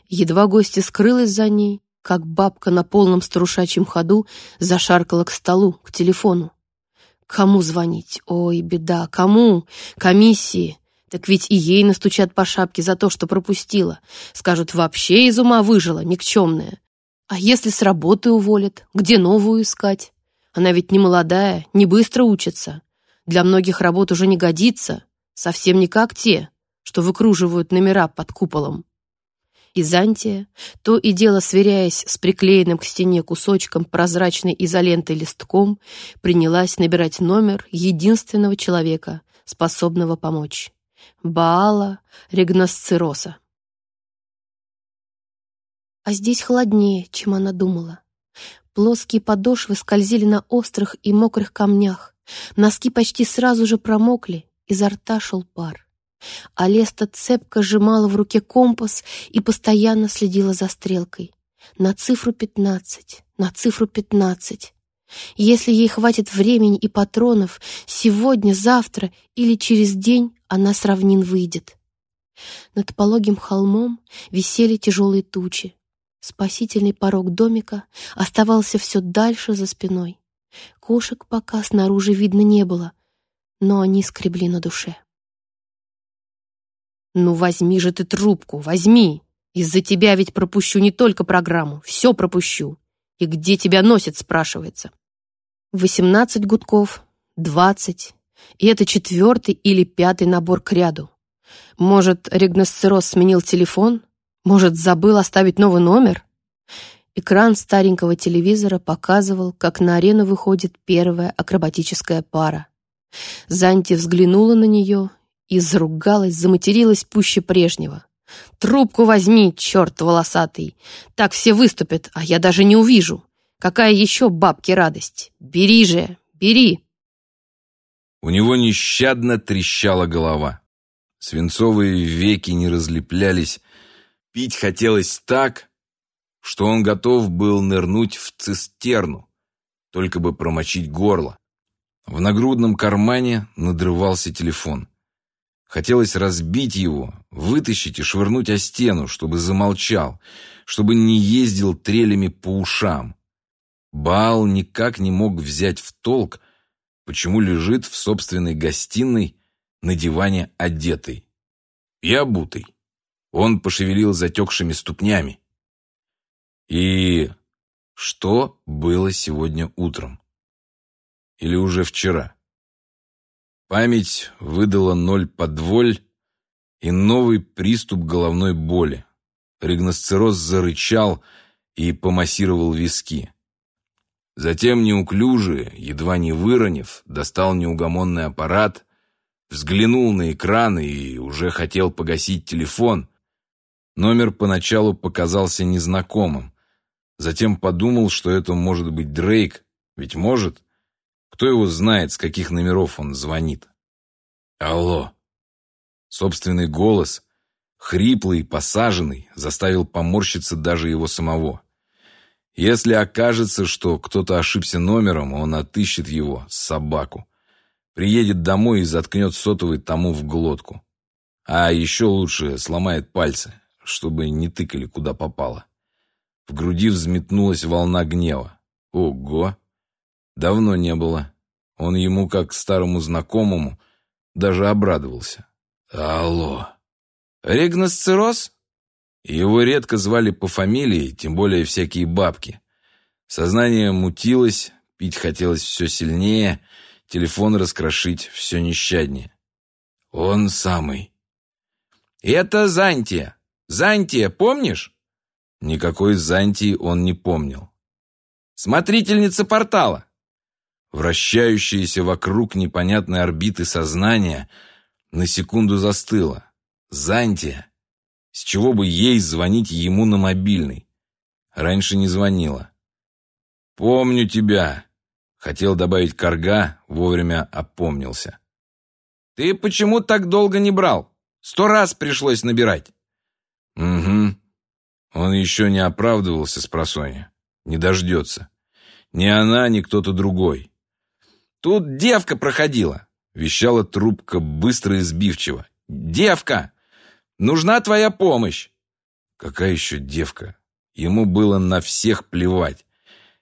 Едва гостья скрылась за ней, как бабка на полном старушачьем ходу зашаркала к столу, к телефону. Кому звонить? Ой, беда, кому? Комиссии. Так ведь и ей настучат по шапке за то, что пропустила. Скажут, вообще из ума выжила, никчемная. А если с работы уволят, где новую искать? Она ведь не молодая, не быстро учится. Для многих работ уже не годится. Совсем не как те, что выкруживают номера под куполом. Изантия, то и дело сверяясь с приклеенным к стене кусочком прозрачной изоленты листком, принялась набирать номер единственного человека, способного помочь. Баала Регносцироса. А здесь холоднее, чем она думала. Плоские подошвы скользили на острых и мокрых камнях, носки почти сразу же промокли, изо рта шел пар. Алеста цепко сжимала в руке компас и постоянно следила за стрелкой. На цифру пятнадцать, на цифру пятнадцать. Если ей хватит времени и патронов, сегодня, завтра или через день она с равнин выйдет. Над пологим холмом висели тяжелые тучи. Спасительный порог домика оставался все дальше за спиной. Кошек пока снаружи видно не было, но они скребли на душе. «Ну возьми же ты трубку, возьми! Из-за тебя ведь пропущу не только программу, все пропущу. И где тебя носит, спрашивается?» Восемнадцать гудков, двадцать. И это четвертый или пятый набор к ряду. Может, регносцероз сменил телефон? Может, забыл оставить новый номер? Экран старенького телевизора показывал, как на арену выходит первая акробатическая пара. Занти взглянула на нее и заругалась, заматерилась пуще прежнего. «Трубку возьми, черт волосатый! Так все выступят, а я даже не увижу. Какая еще бабки радость? Бери же, бери!» У него нещадно трещала голова. Свинцовые веки не разлеплялись. Пить хотелось так, что он готов был нырнуть в цистерну, только бы промочить горло. В нагрудном кармане надрывался телефон. Хотелось разбить его, вытащить и швырнуть о стену, чтобы замолчал, чтобы не ездил трелями по ушам. Баал никак не мог взять в толк, почему лежит в собственной гостиной на диване одетый и обутый. Он пошевелил затекшими ступнями. И что было сегодня утром? Или уже вчера? Память выдала ноль подволь и новый приступ головной боли. Ригносцероз зарычал и помассировал виски. Затем неуклюже, едва не выронив, достал неугомонный аппарат, взглянул на экран и уже хотел погасить телефон. Номер поначалу показался незнакомым. Затем подумал, что это может быть Дрейк, ведь может. Кто его знает, с каких номеров он звонит. Алло. Собственный голос, хриплый, посаженный, заставил поморщиться даже его самого. Если окажется, что кто-то ошибся номером, он отыщет его, собаку. Приедет домой и заткнет сотовый тому в глотку. А еще лучше сломает пальцы, чтобы не тыкали куда попало. В груди взметнулась волна гнева. Ого! Давно не было. Он ему, как старому знакомому, даже обрадовался. Алло! Регносцероз? Его редко звали по фамилии, тем более всякие бабки. Сознание мутилось, пить хотелось все сильнее, телефон раскрошить все нещаднее. Он самый. «Это Зантия. Зантия, помнишь?» Никакой Зантии он не помнил. «Смотрительница портала!» Вращающаяся вокруг непонятной орбиты сознания на секунду застыла. Зантия. С чего бы ей звонить ему на мобильный? Раньше не звонила. «Помню тебя», — хотел добавить Карга, вовремя опомнился. «Ты почему так долго не брал? Сто раз пришлось набирать». «Угу. Он еще не оправдывался с просонья. Не дождется. Ни она, ни кто-то другой. «Тут девка проходила», — вещала трубка быстро и сбивчиво. «Девка! Нужна твоя помощь!» Какая еще девка? Ему было на всех плевать.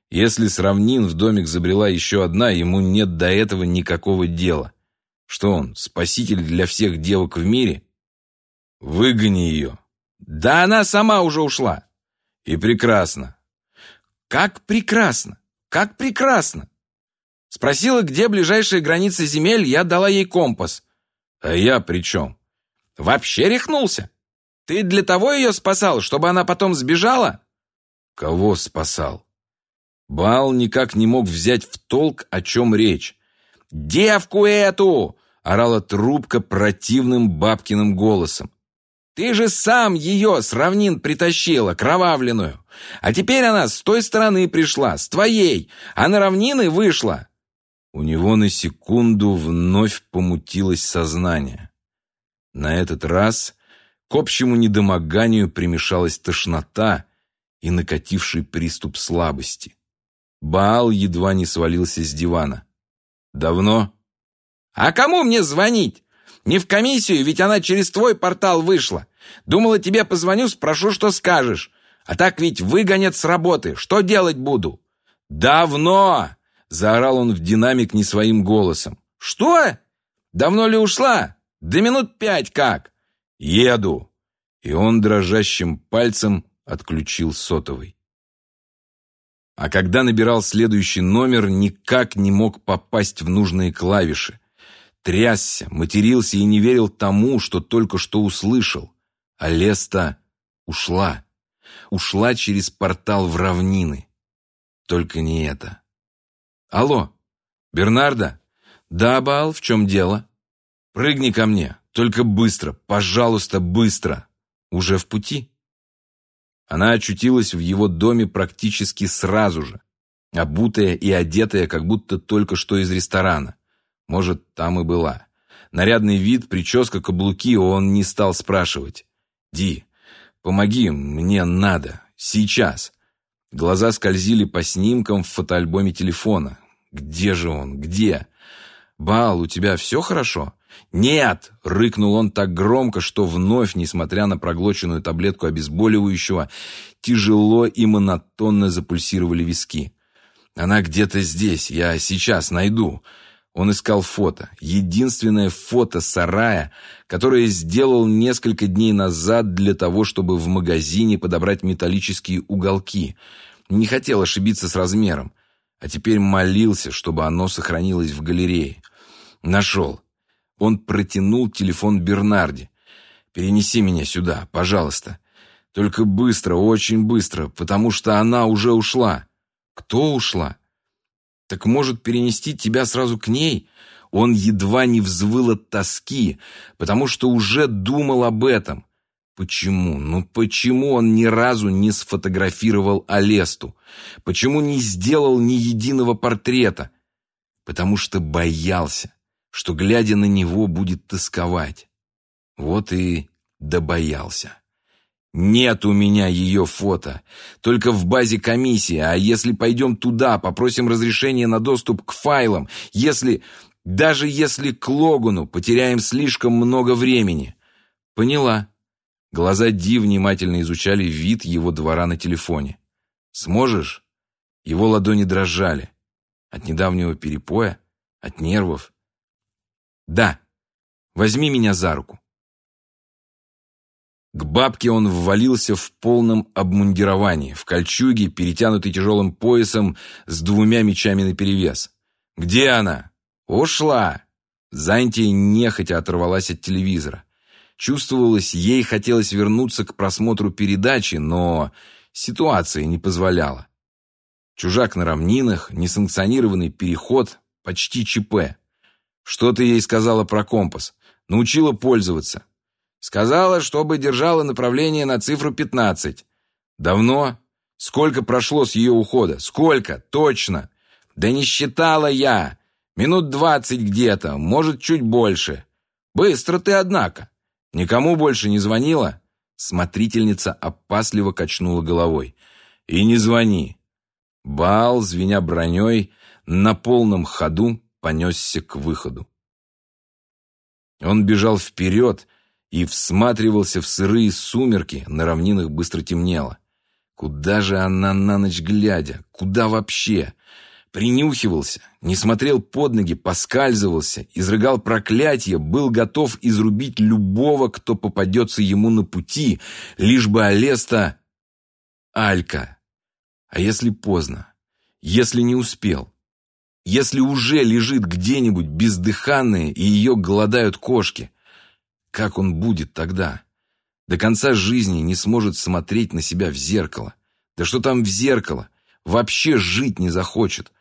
Если с равнин в домик забрела еще одна, ему нет до этого никакого дела. Что он, спаситель для всех девок в мире? Выгони ее, да она сама уже ушла. И прекрасно. Как прекрасно! Как прекрасно! Спросила, где ближайшие границы земель, я дала ей компас. А я при чем? Вообще рехнулся. Ты для того ее спасал, чтобы она потом сбежала? Кого спасал? Бал никак не мог взять в толк, о чем речь. «Девку эту!» — орала трубка противным бабкиным голосом. Ты же сам ее с равнин притащила, кровавленную. А теперь она с той стороны пришла, с твоей, а на равнины вышла». У него на секунду вновь помутилось сознание. На этот раз к общему недомоганию примешалась тошнота и накативший приступ слабости. Баал едва не свалился с дивана. «Давно?» «А кому мне звонить? Не в комиссию, ведь она через твой портал вышла. Думала, тебе позвоню, спрошу, что скажешь. А так ведь выгонят с работы. Что делать буду?» «Давно!» — заорал он в динамик не своим голосом. «Что? Давно ли ушла? Да минут пять как!» «Еду!» И он дрожащим пальцем отключил сотовый. А когда набирал следующий номер, никак не мог попасть в нужные клавиши. Трясся, матерился и не верил тому, что только что услышал. А Леста ушла. Ушла через портал в равнины. Только не это. Алло, Бернарда? Да, Баал, в чем дело? Прыгни ко мне, только быстро, пожалуйста, быстро. Уже в пути? Она очутилась в его доме практически сразу же, обутая и одетая, как будто только что из ресторана. Может, там и была. Нарядный вид, прическа, каблуки он не стал спрашивать. «Ди, помоги, мне надо. Сейчас. Глаза скользили по снимкам в фотоальбоме телефона. Где же он? Где? Бал, у тебя все хорошо? «Нет!» — рыкнул он так громко, что вновь, несмотря на проглоченную таблетку обезболивающего, тяжело и монотонно запульсировали виски. «Она где-то здесь, я сейчас найду». Он искал фото. Единственное фото сарая, которое сделал несколько дней назад для того, чтобы в магазине подобрать металлические уголки. Не хотел ошибиться с размером. А теперь молился, чтобы оно сохранилось в галерее. Нашел. Он протянул телефон Бернарди. «Перенеси меня сюда, пожалуйста. Только быстро, очень быстро, потому что она уже ушла». «Кто ушла?» «Так может перенести тебя сразу к ней?» Он едва не взвыл от тоски, потому что уже думал об этом. Почему? Ну почему он ни разу не сфотографировал Алесту? Почему не сделал ни единого портрета? Потому что боялся что, глядя на него, будет тосковать. Вот и добоялся. Нет у меня ее фото. Только в базе комиссии. А если пойдем туда, попросим разрешения на доступ к файлам, если... Даже если к Логуну потеряем слишком много времени. Поняла. Глаза Ди внимательно изучали вид его двора на телефоне. Сможешь? Его ладони дрожали. От недавнего перепоя? От нервов? «Да, возьми меня за руку». К бабке он ввалился в полном обмундировании, в кольчуге, перетянутой тяжелым поясом с двумя мечами наперевес. «Где она?» «Ушла!» Зантия нехотя оторвалась от телевизора. Чувствовалось, ей хотелось вернуться к просмотру передачи, но ситуация не позволяла. Чужак на равнинах, несанкционированный переход, почти ЧП. Что ты ей сказала про компас? Научила пользоваться. Сказала, чтобы держала направление на цифру 15. Давно? Сколько прошло с ее ухода? Сколько? Точно. Да не считала я. Минут двадцать где-то, может, чуть больше. Быстро ты, однако. Никому больше не звонила? Смотрительница опасливо качнула головой. И не звони. Бал, звеня броней, на полном ходу понесся к выходу. Он бежал вперед и всматривался в сырые сумерки, на равнинах быстро темнело. Куда же она на ночь глядя? Куда вообще? Принюхивался, не смотрел под ноги, поскальзывался, изрыгал проклятие, был готов изрубить любого, кто попадется ему на пути, лишь бы Алеста... Алька. А если поздно? Если не успел? Если уже лежит где-нибудь бездыханная и ее голодают кошки, как он будет тогда? До конца жизни не сможет смотреть на себя в зеркало. Да что там в зеркало? Вообще жить не захочет.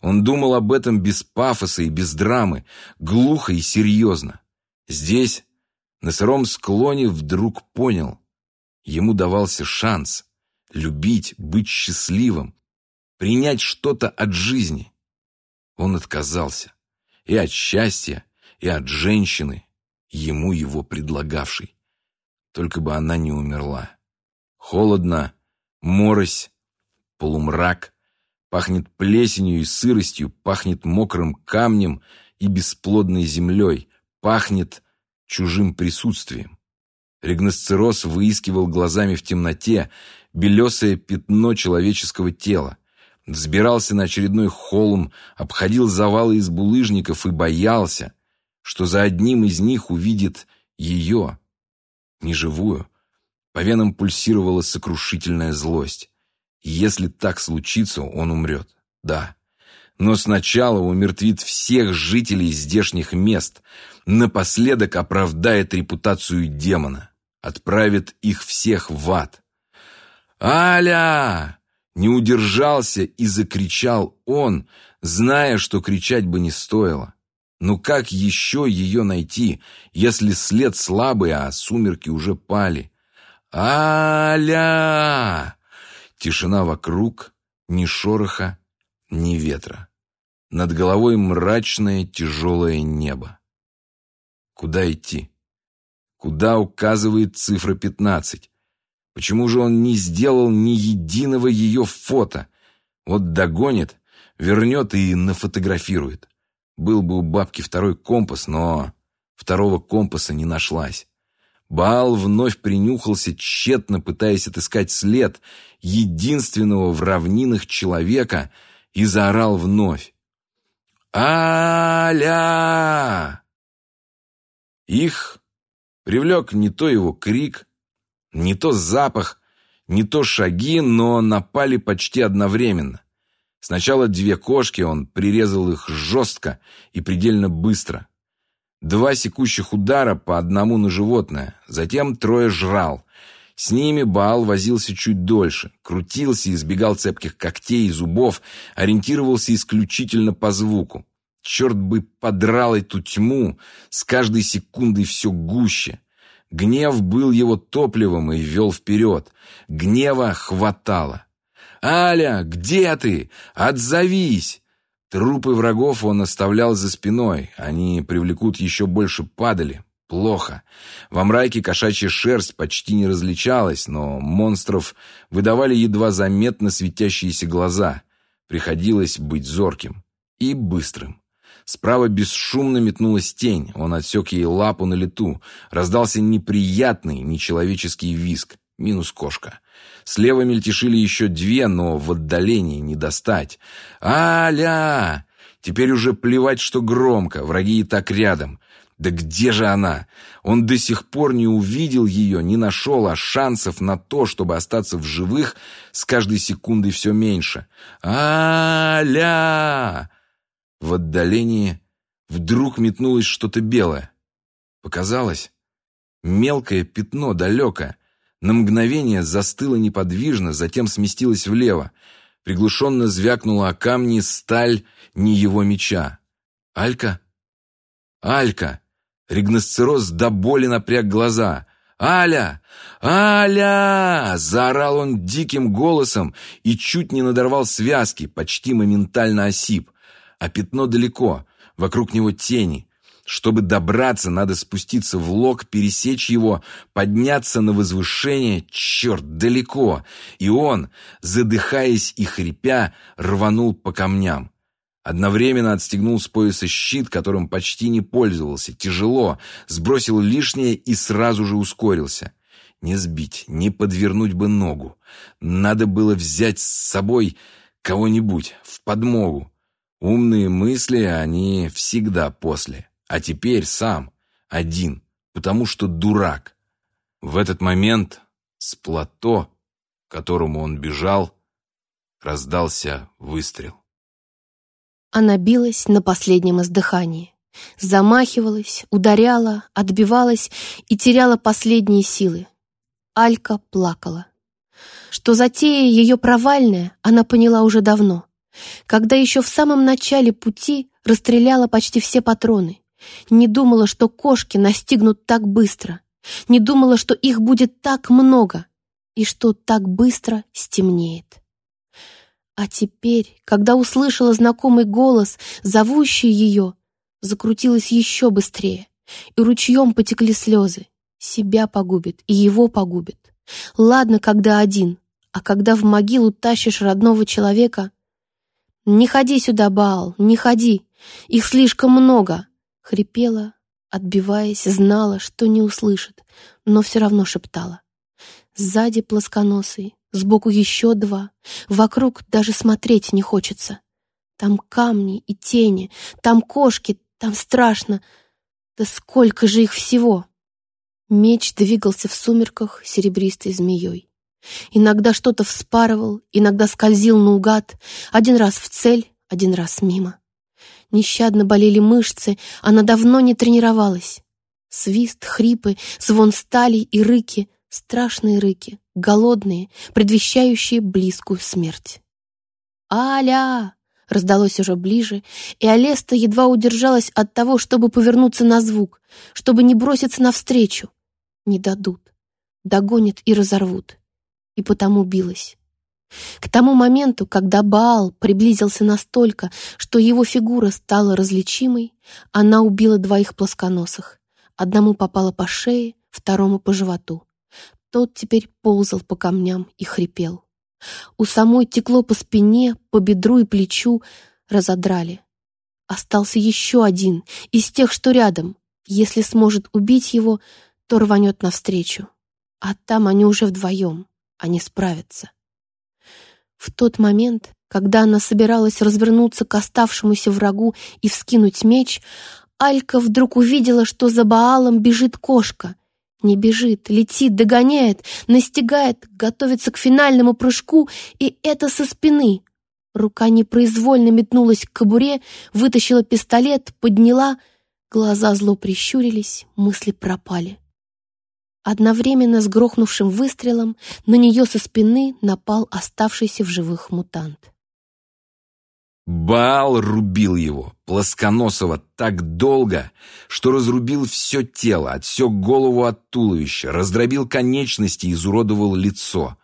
Он думал об этом без пафоса и без драмы, глухо и серьезно. Здесь, на сыром склоне, вдруг понял. Ему давался шанс любить, быть счастливым, принять что-то от жизни. Он отказался. И от счастья, и от женщины, ему его предлагавшей. Только бы она не умерла. Холодно, морось, полумрак. Пахнет плесенью и сыростью, пахнет мокрым камнем и бесплодной землей, пахнет чужим присутствием. Регносцероз выискивал глазами в темноте белесое пятно человеческого тела взбирался на очередной холм, обходил завалы из булыжников и боялся, что за одним из них увидит ее, неживую. По венам пульсировала сокрушительная злость. Если так случится, он умрет. Да. Но сначала умертвит всех жителей здешних мест, напоследок оправдает репутацию демона, отправит их всех в ад. «Аля!» Не удержался и закричал он, зная, что кричать бы не стоило. Но как еще ее найти, если след слабый, а сумерки уже пали? «Аля!» Тишина вокруг, ни шороха, ни ветра. Над головой мрачное тяжелое небо. Куда идти? Куда указывает цифра пятнадцать? Почему же он не сделал ни единого ее фото? Вот догонит, вернет и нафотографирует. Был бы у бабки второй компас, но второго компаса не нашлась. Баал вновь принюхался, тщетно пытаясь отыскать след единственного в равнинах человека, и заорал вновь. «Аля!» Их привлек не то его крик, не то запах, не то шаги, но напали почти одновременно. Сначала две кошки, он прирезал их жестко и предельно быстро. Два секущих удара по одному на животное, затем трое жрал. С ними Баал возился чуть дольше, крутился, избегал цепких когтей и зубов, ориентировался исключительно по звуку. Черт бы подрал эту тьму, с каждой секундой все гуще. Гнев был его топливом и вел вперед. Гнева хватало. «Аля, где ты? Отзовись!» Трупы врагов он оставлял за спиной. Они привлекут еще больше падали. Плохо. Во мраке кошачья шерсть почти не различалась, но монстров выдавали едва заметно светящиеся глаза. Приходилось быть зорким и быстрым. Справа бесшумно метнулась тень, он отсек ей лапу на лету. Раздался неприятный, нечеловеческий визг, минус кошка. Слева мельтешили еще две, но в отдалении не достать. «Аля!» Теперь уже плевать, что громко, враги и так рядом. Да где же она? Он до сих пор не увидел ее, не нашел, а шансов на то, чтобы остаться в живых, с каждой секундой все меньше. «Аля!» В отдалении вдруг метнулось что-то белое. Показалось, мелкое пятно далеко. На мгновение застыло неподвижно, затем сместилось влево. Приглушенно звякнула о камни сталь не его меча. «Алька? Алька!» Ригносцероз до боли напряг глаза. «Аля! Аля!» — заорал он диким голосом и чуть не надорвал связки, почти моментально осип а пятно далеко, вокруг него тени. Чтобы добраться, надо спуститься в лог, пересечь его, подняться на возвышение, черт, далеко. И он, задыхаясь и хрипя, рванул по камням. Одновременно отстегнул с пояса щит, которым почти не пользовался, тяжело, сбросил лишнее и сразу же ускорился. Не сбить, не подвернуть бы ногу. Надо было взять с собой кого-нибудь в подмогу. Умные мысли, они всегда после. А теперь сам, один, потому что дурак. В этот момент с плато, к которому он бежал, раздался выстрел. Она билась на последнем издыхании. Замахивалась, ударяла, отбивалась и теряла последние силы. Алька плакала. Что затея ее провальная, она поняла уже давно когда еще в самом начале пути расстреляла почти все патроны. Не думала, что кошки настигнут так быстро. Не думала, что их будет так много и что так быстро стемнеет. А теперь, когда услышала знакомый голос, зовущий ее, закрутилась еще быстрее, и ручьем потекли слезы. Себя погубит и его погубит. Ладно, когда один, а когда в могилу тащишь родного человека, «Не ходи сюда, Баал, не ходи! Их слишком много!» Хрипела, отбиваясь, знала, что не услышит, но все равно шептала. Сзади плосконосый, сбоку еще два, вокруг даже смотреть не хочется. Там камни и тени, там кошки, там страшно. Да сколько же их всего! Меч двигался в сумерках серебристой змеей. Иногда что-то вспарывал, иногда скользил наугад, один раз в цель, один раз мимо. Нещадно болели мышцы, она давно не тренировалась. Свист, хрипы, звон стали и рыки, страшные рыки, голодные, предвещающие близкую смерть. «Аля!» — раздалось уже ближе, и Алеста едва удержалась от того, чтобы повернуться на звук, чтобы не броситься навстречу. Не дадут, догонят и разорвут и потому билась. К тому моменту, когда Баал приблизился настолько, что его фигура стала различимой, она убила двоих плосконосых. Одному попала по шее, второму по животу. тот теперь ползал по камням и хрипел. У самой текло по спине, по бедру и плечу, разодрали. Остался еще один, из тех, что рядом. Если сможет убить его, то рванет навстречу. А там они уже вдвоем, они справятся. В тот момент, когда она собиралась развернуться к оставшемуся врагу и вскинуть меч, Алька вдруг увидела, что за Баалом бежит кошка. Не бежит, летит, догоняет, настигает, готовится к финальному прыжку, и это со спины. Рука непроизвольно метнулась к кобуре, вытащила пистолет, подняла. Глаза зло прищурились, мысли пропали. Одновременно с грохнувшим выстрелом на нее со спины напал оставшийся в живых мутант. Баал рубил его, плосконосого, так долго, что разрубил все тело, отсек голову от туловища, раздробил конечности, изуродовал лицо.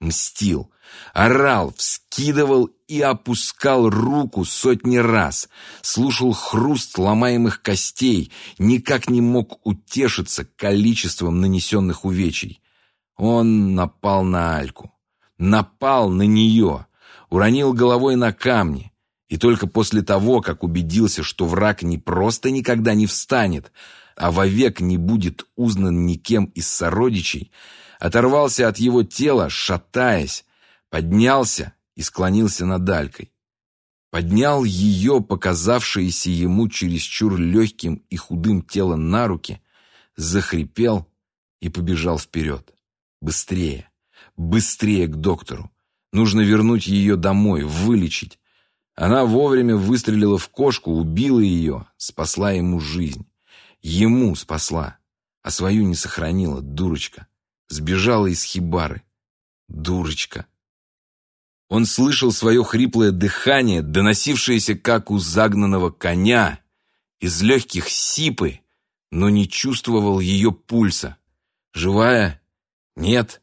Мстил, орал, вскидывал и опускал руку сотни раз, слушал хруст ломаемых костей, никак не мог утешиться количеством нанесенных увечий. Он напал на Альку, напал на нее, уронил головой на камни, и только после того, как убедился, что враг не просто никогда не встанет, а вовек не будет узнан никем из сородичей, оторвался от его тела, шатаясь, поднялся и склонился над Алькой. Поднял ее, показавшееся ему чересчур легким и худым тело на руки, захрипел и побежал вперед. Быстрее, быстрее к доктору. Нужно вернуть ее домой, вылечить, она вовремя выстрелила в кошку, убила ее, спасла ему жизнь. Ему спасла, а свою не сохранила, дурочка. Сбежала из хибары. Дурочка. Он слышал свое хриплое дыхание, доносившееся как у загнанного коня, из легких сипы, но не чувствовал ее пульса. Живая? Нет.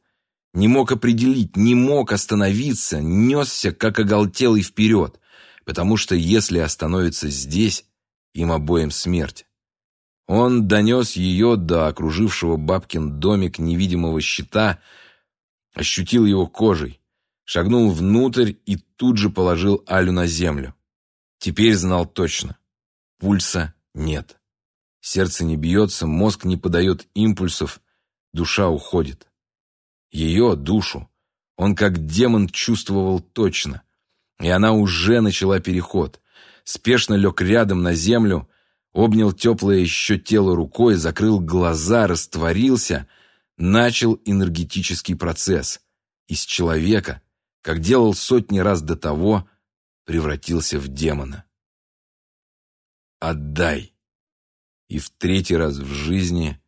Не мог определить, не мог остановиться, несся, как оголтелый вперед потому что если остановится здесь, им обоим смерть. Он донес ее до окружившего бабкин домик невидимого щита, ощутил его кожей, шагнул внутрь и тут же положил Алю на землю. Теперь знал точно. Пульса нет. Сердце не бьется, мозг не подает импульсов, душа уходит. Ее, душу, он как демон чувствовал точно и она уже начала переход. Спешно лег рядом на землю, обнял теплое еще тело рукой, закрыл глаза, растворился, начал энергетический процесс. Из человека, как делал сотни раз до того, превратился в демона. «Отдай!» И в третий раз в жизни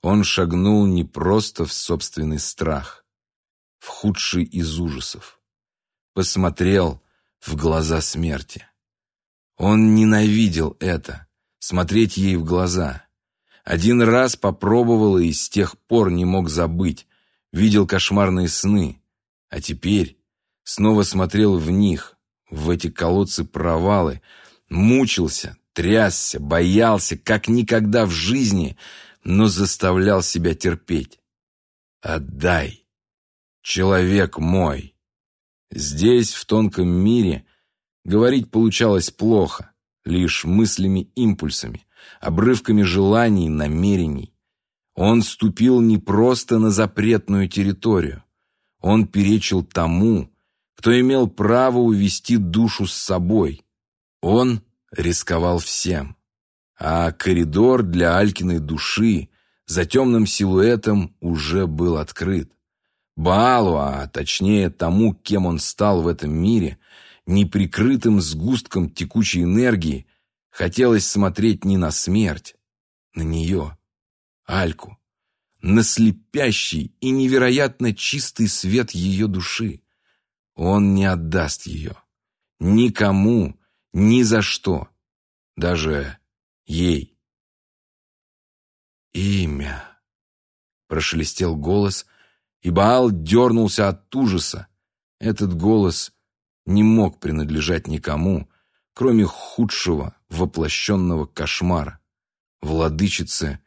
он шагнул не просто в собственный страх, в худший из ужасов. Посмотрел в глаза смерти. Он ненавидел это, смотреть ей в глаза. Один раз попробовал и с тех пор не мог забыть, видел кошмарные сны, а теперь снова смотрел в них, в эти колодцы-провалы, мучился, трясся, боялся, как никогда в жизни, но заставлял себя терпеть. «Отдай, человек мой!» Здесь, в тонком мире, говорить получалось плохо, лишь мыслями-импульсами, обрывками желаний, намерений. Он ступил не просто на запретную территорию. Он перечил тому, кто имел право увести душу с собой. Он рисковал всем. А коридор для Алькиной души за темным силуэтом уже был открыт. Баалу, а точнее тому, кем он стал в этом мире, неприкрытым сгустком текучей энергии, хотелось смотреть не на смерть, на нее, Альку, на слепящий и невероятно чистый свет ее души. Он не отдаст ее. Никому, ни за что. Даже ей. «Имя», — прошелестел голос — и Баал дернулся от ужаса. Этот голос не мог принадлежать никому, кроме худшего воплощенного кошмара, владычицы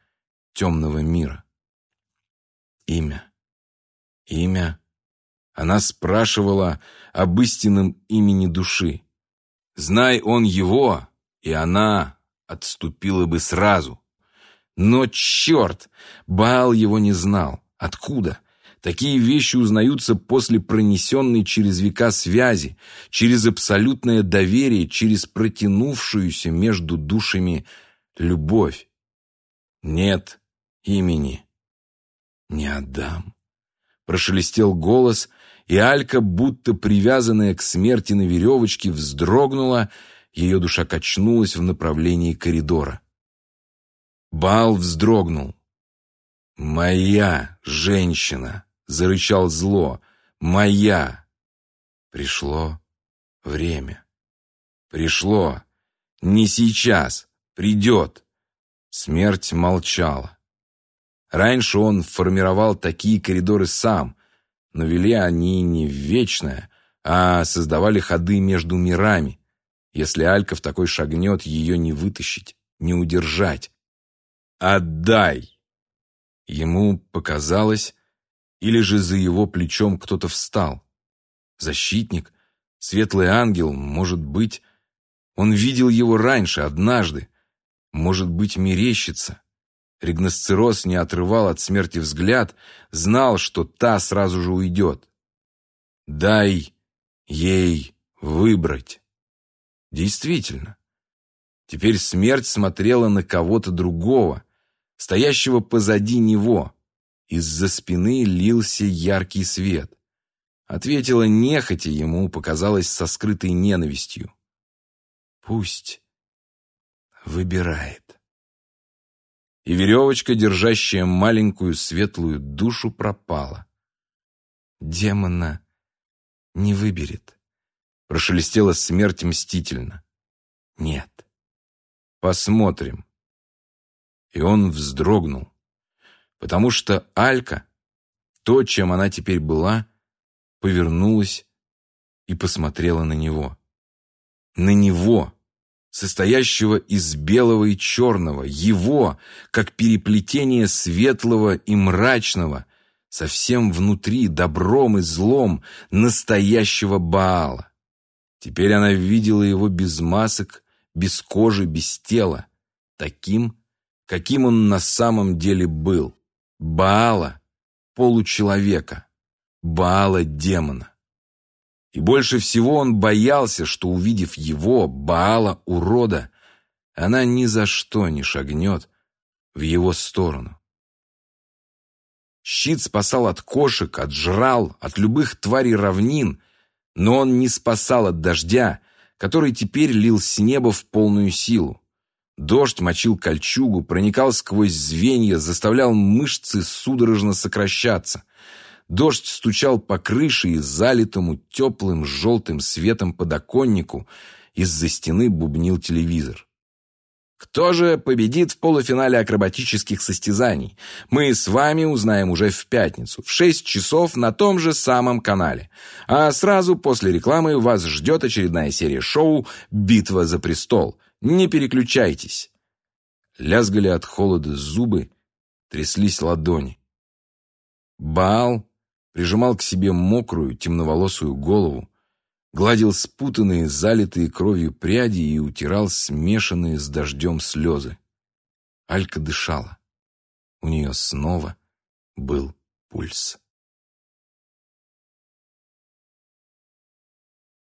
темного мира. Имя. Имя? Она спрашивала об истинном имени души. Знай он его, и она отступила бы сразу. Но черт, Баал его не знал. Откуда? Такие вещи узнаются после пронесенной через века связи, через абсолютное доверие, через протянувшуюся между душами любовь. Нет имени. Не отдам. Прошелестел голос, и Алька, будто привязанная к смерти на веревочке, вздрогнула, ее душа качнулась в направлении коридора. Бал вздрогнул. «Моя женщина!» — зарычал зло. «Моя!» Пришло время. Пришло. Не сейчас. Придет. Смерть молчала. Раньше он формировал такие коридоры сам, но вели они не в вечное, а создавали ходы между мирами. Если Алька в такой шагнет, ее не вытащить, не удержать. «Отдай!» Ему показалось, или же за его плечом кто-то встал. Защитник, светлый ангел, может быть. Он видел его раньше, однажды. Может быть, мерещится. Ригносцероз не отрывал от смерти взгляд, знал, что та сразу же уйдет. «Дай ей выбрать». Действительно. Теперь смерть смотрела на кого-то другого, стоящего позади него. Из-за спины лился яркий свет. Ответила нехотя ему, показалось со скрытой ненавистью. «Пусть выбирает» и веревочка, держащая маленькую светлую душу, пропала. «Демона не выберет», — прошелестела смерть мстительно. «Нет. Посмотрим». И он вздрогнул, потому что Алька, то, чем она теперь была, повернулась и посмотрела на него. На него, состоящего из белого и черного, его, как переплетение светлого и мрачного, совсем внутри, добром и злом, настоящего Баала. Теперь она видела его без масок, без кожи, без тела, таким, каким он на самом деле был. Баала, получеловека, Баала-демона. И больше всего он боялся, что, увидев его, Баала, урода, она ни за что не шагнет в его сторону. Щит спасал от кошек, от жрал, от любых тварей равнин, но он не спасал от дождя, который теперь лил с неба в полную силу. Дождь мочил кольчугу, проникал сквозь звенья, заставлял мышцы судорожно сокращаться. Дождь стучал по крыше и залитому теплым желтым светом подоконнику. Из-за стены бубнил телевизор. Кто же победит в полуфинале акробатических состязаний? Мы с вами узнаем уже в пятницу, в 6 часов на том же самом канале. А сразу после рекламы вас ждет очередная серия шоу «Битва за престол». Не переключайтесь. Лязгали от холода зубы, тряслись ладони. Баал прижимал к себе мокрую, темноволосую голову, гладил спутанные, залитые кровью пряди и утирал смешанные с дождем слезы. Алька дышала. У нее снова был пульс.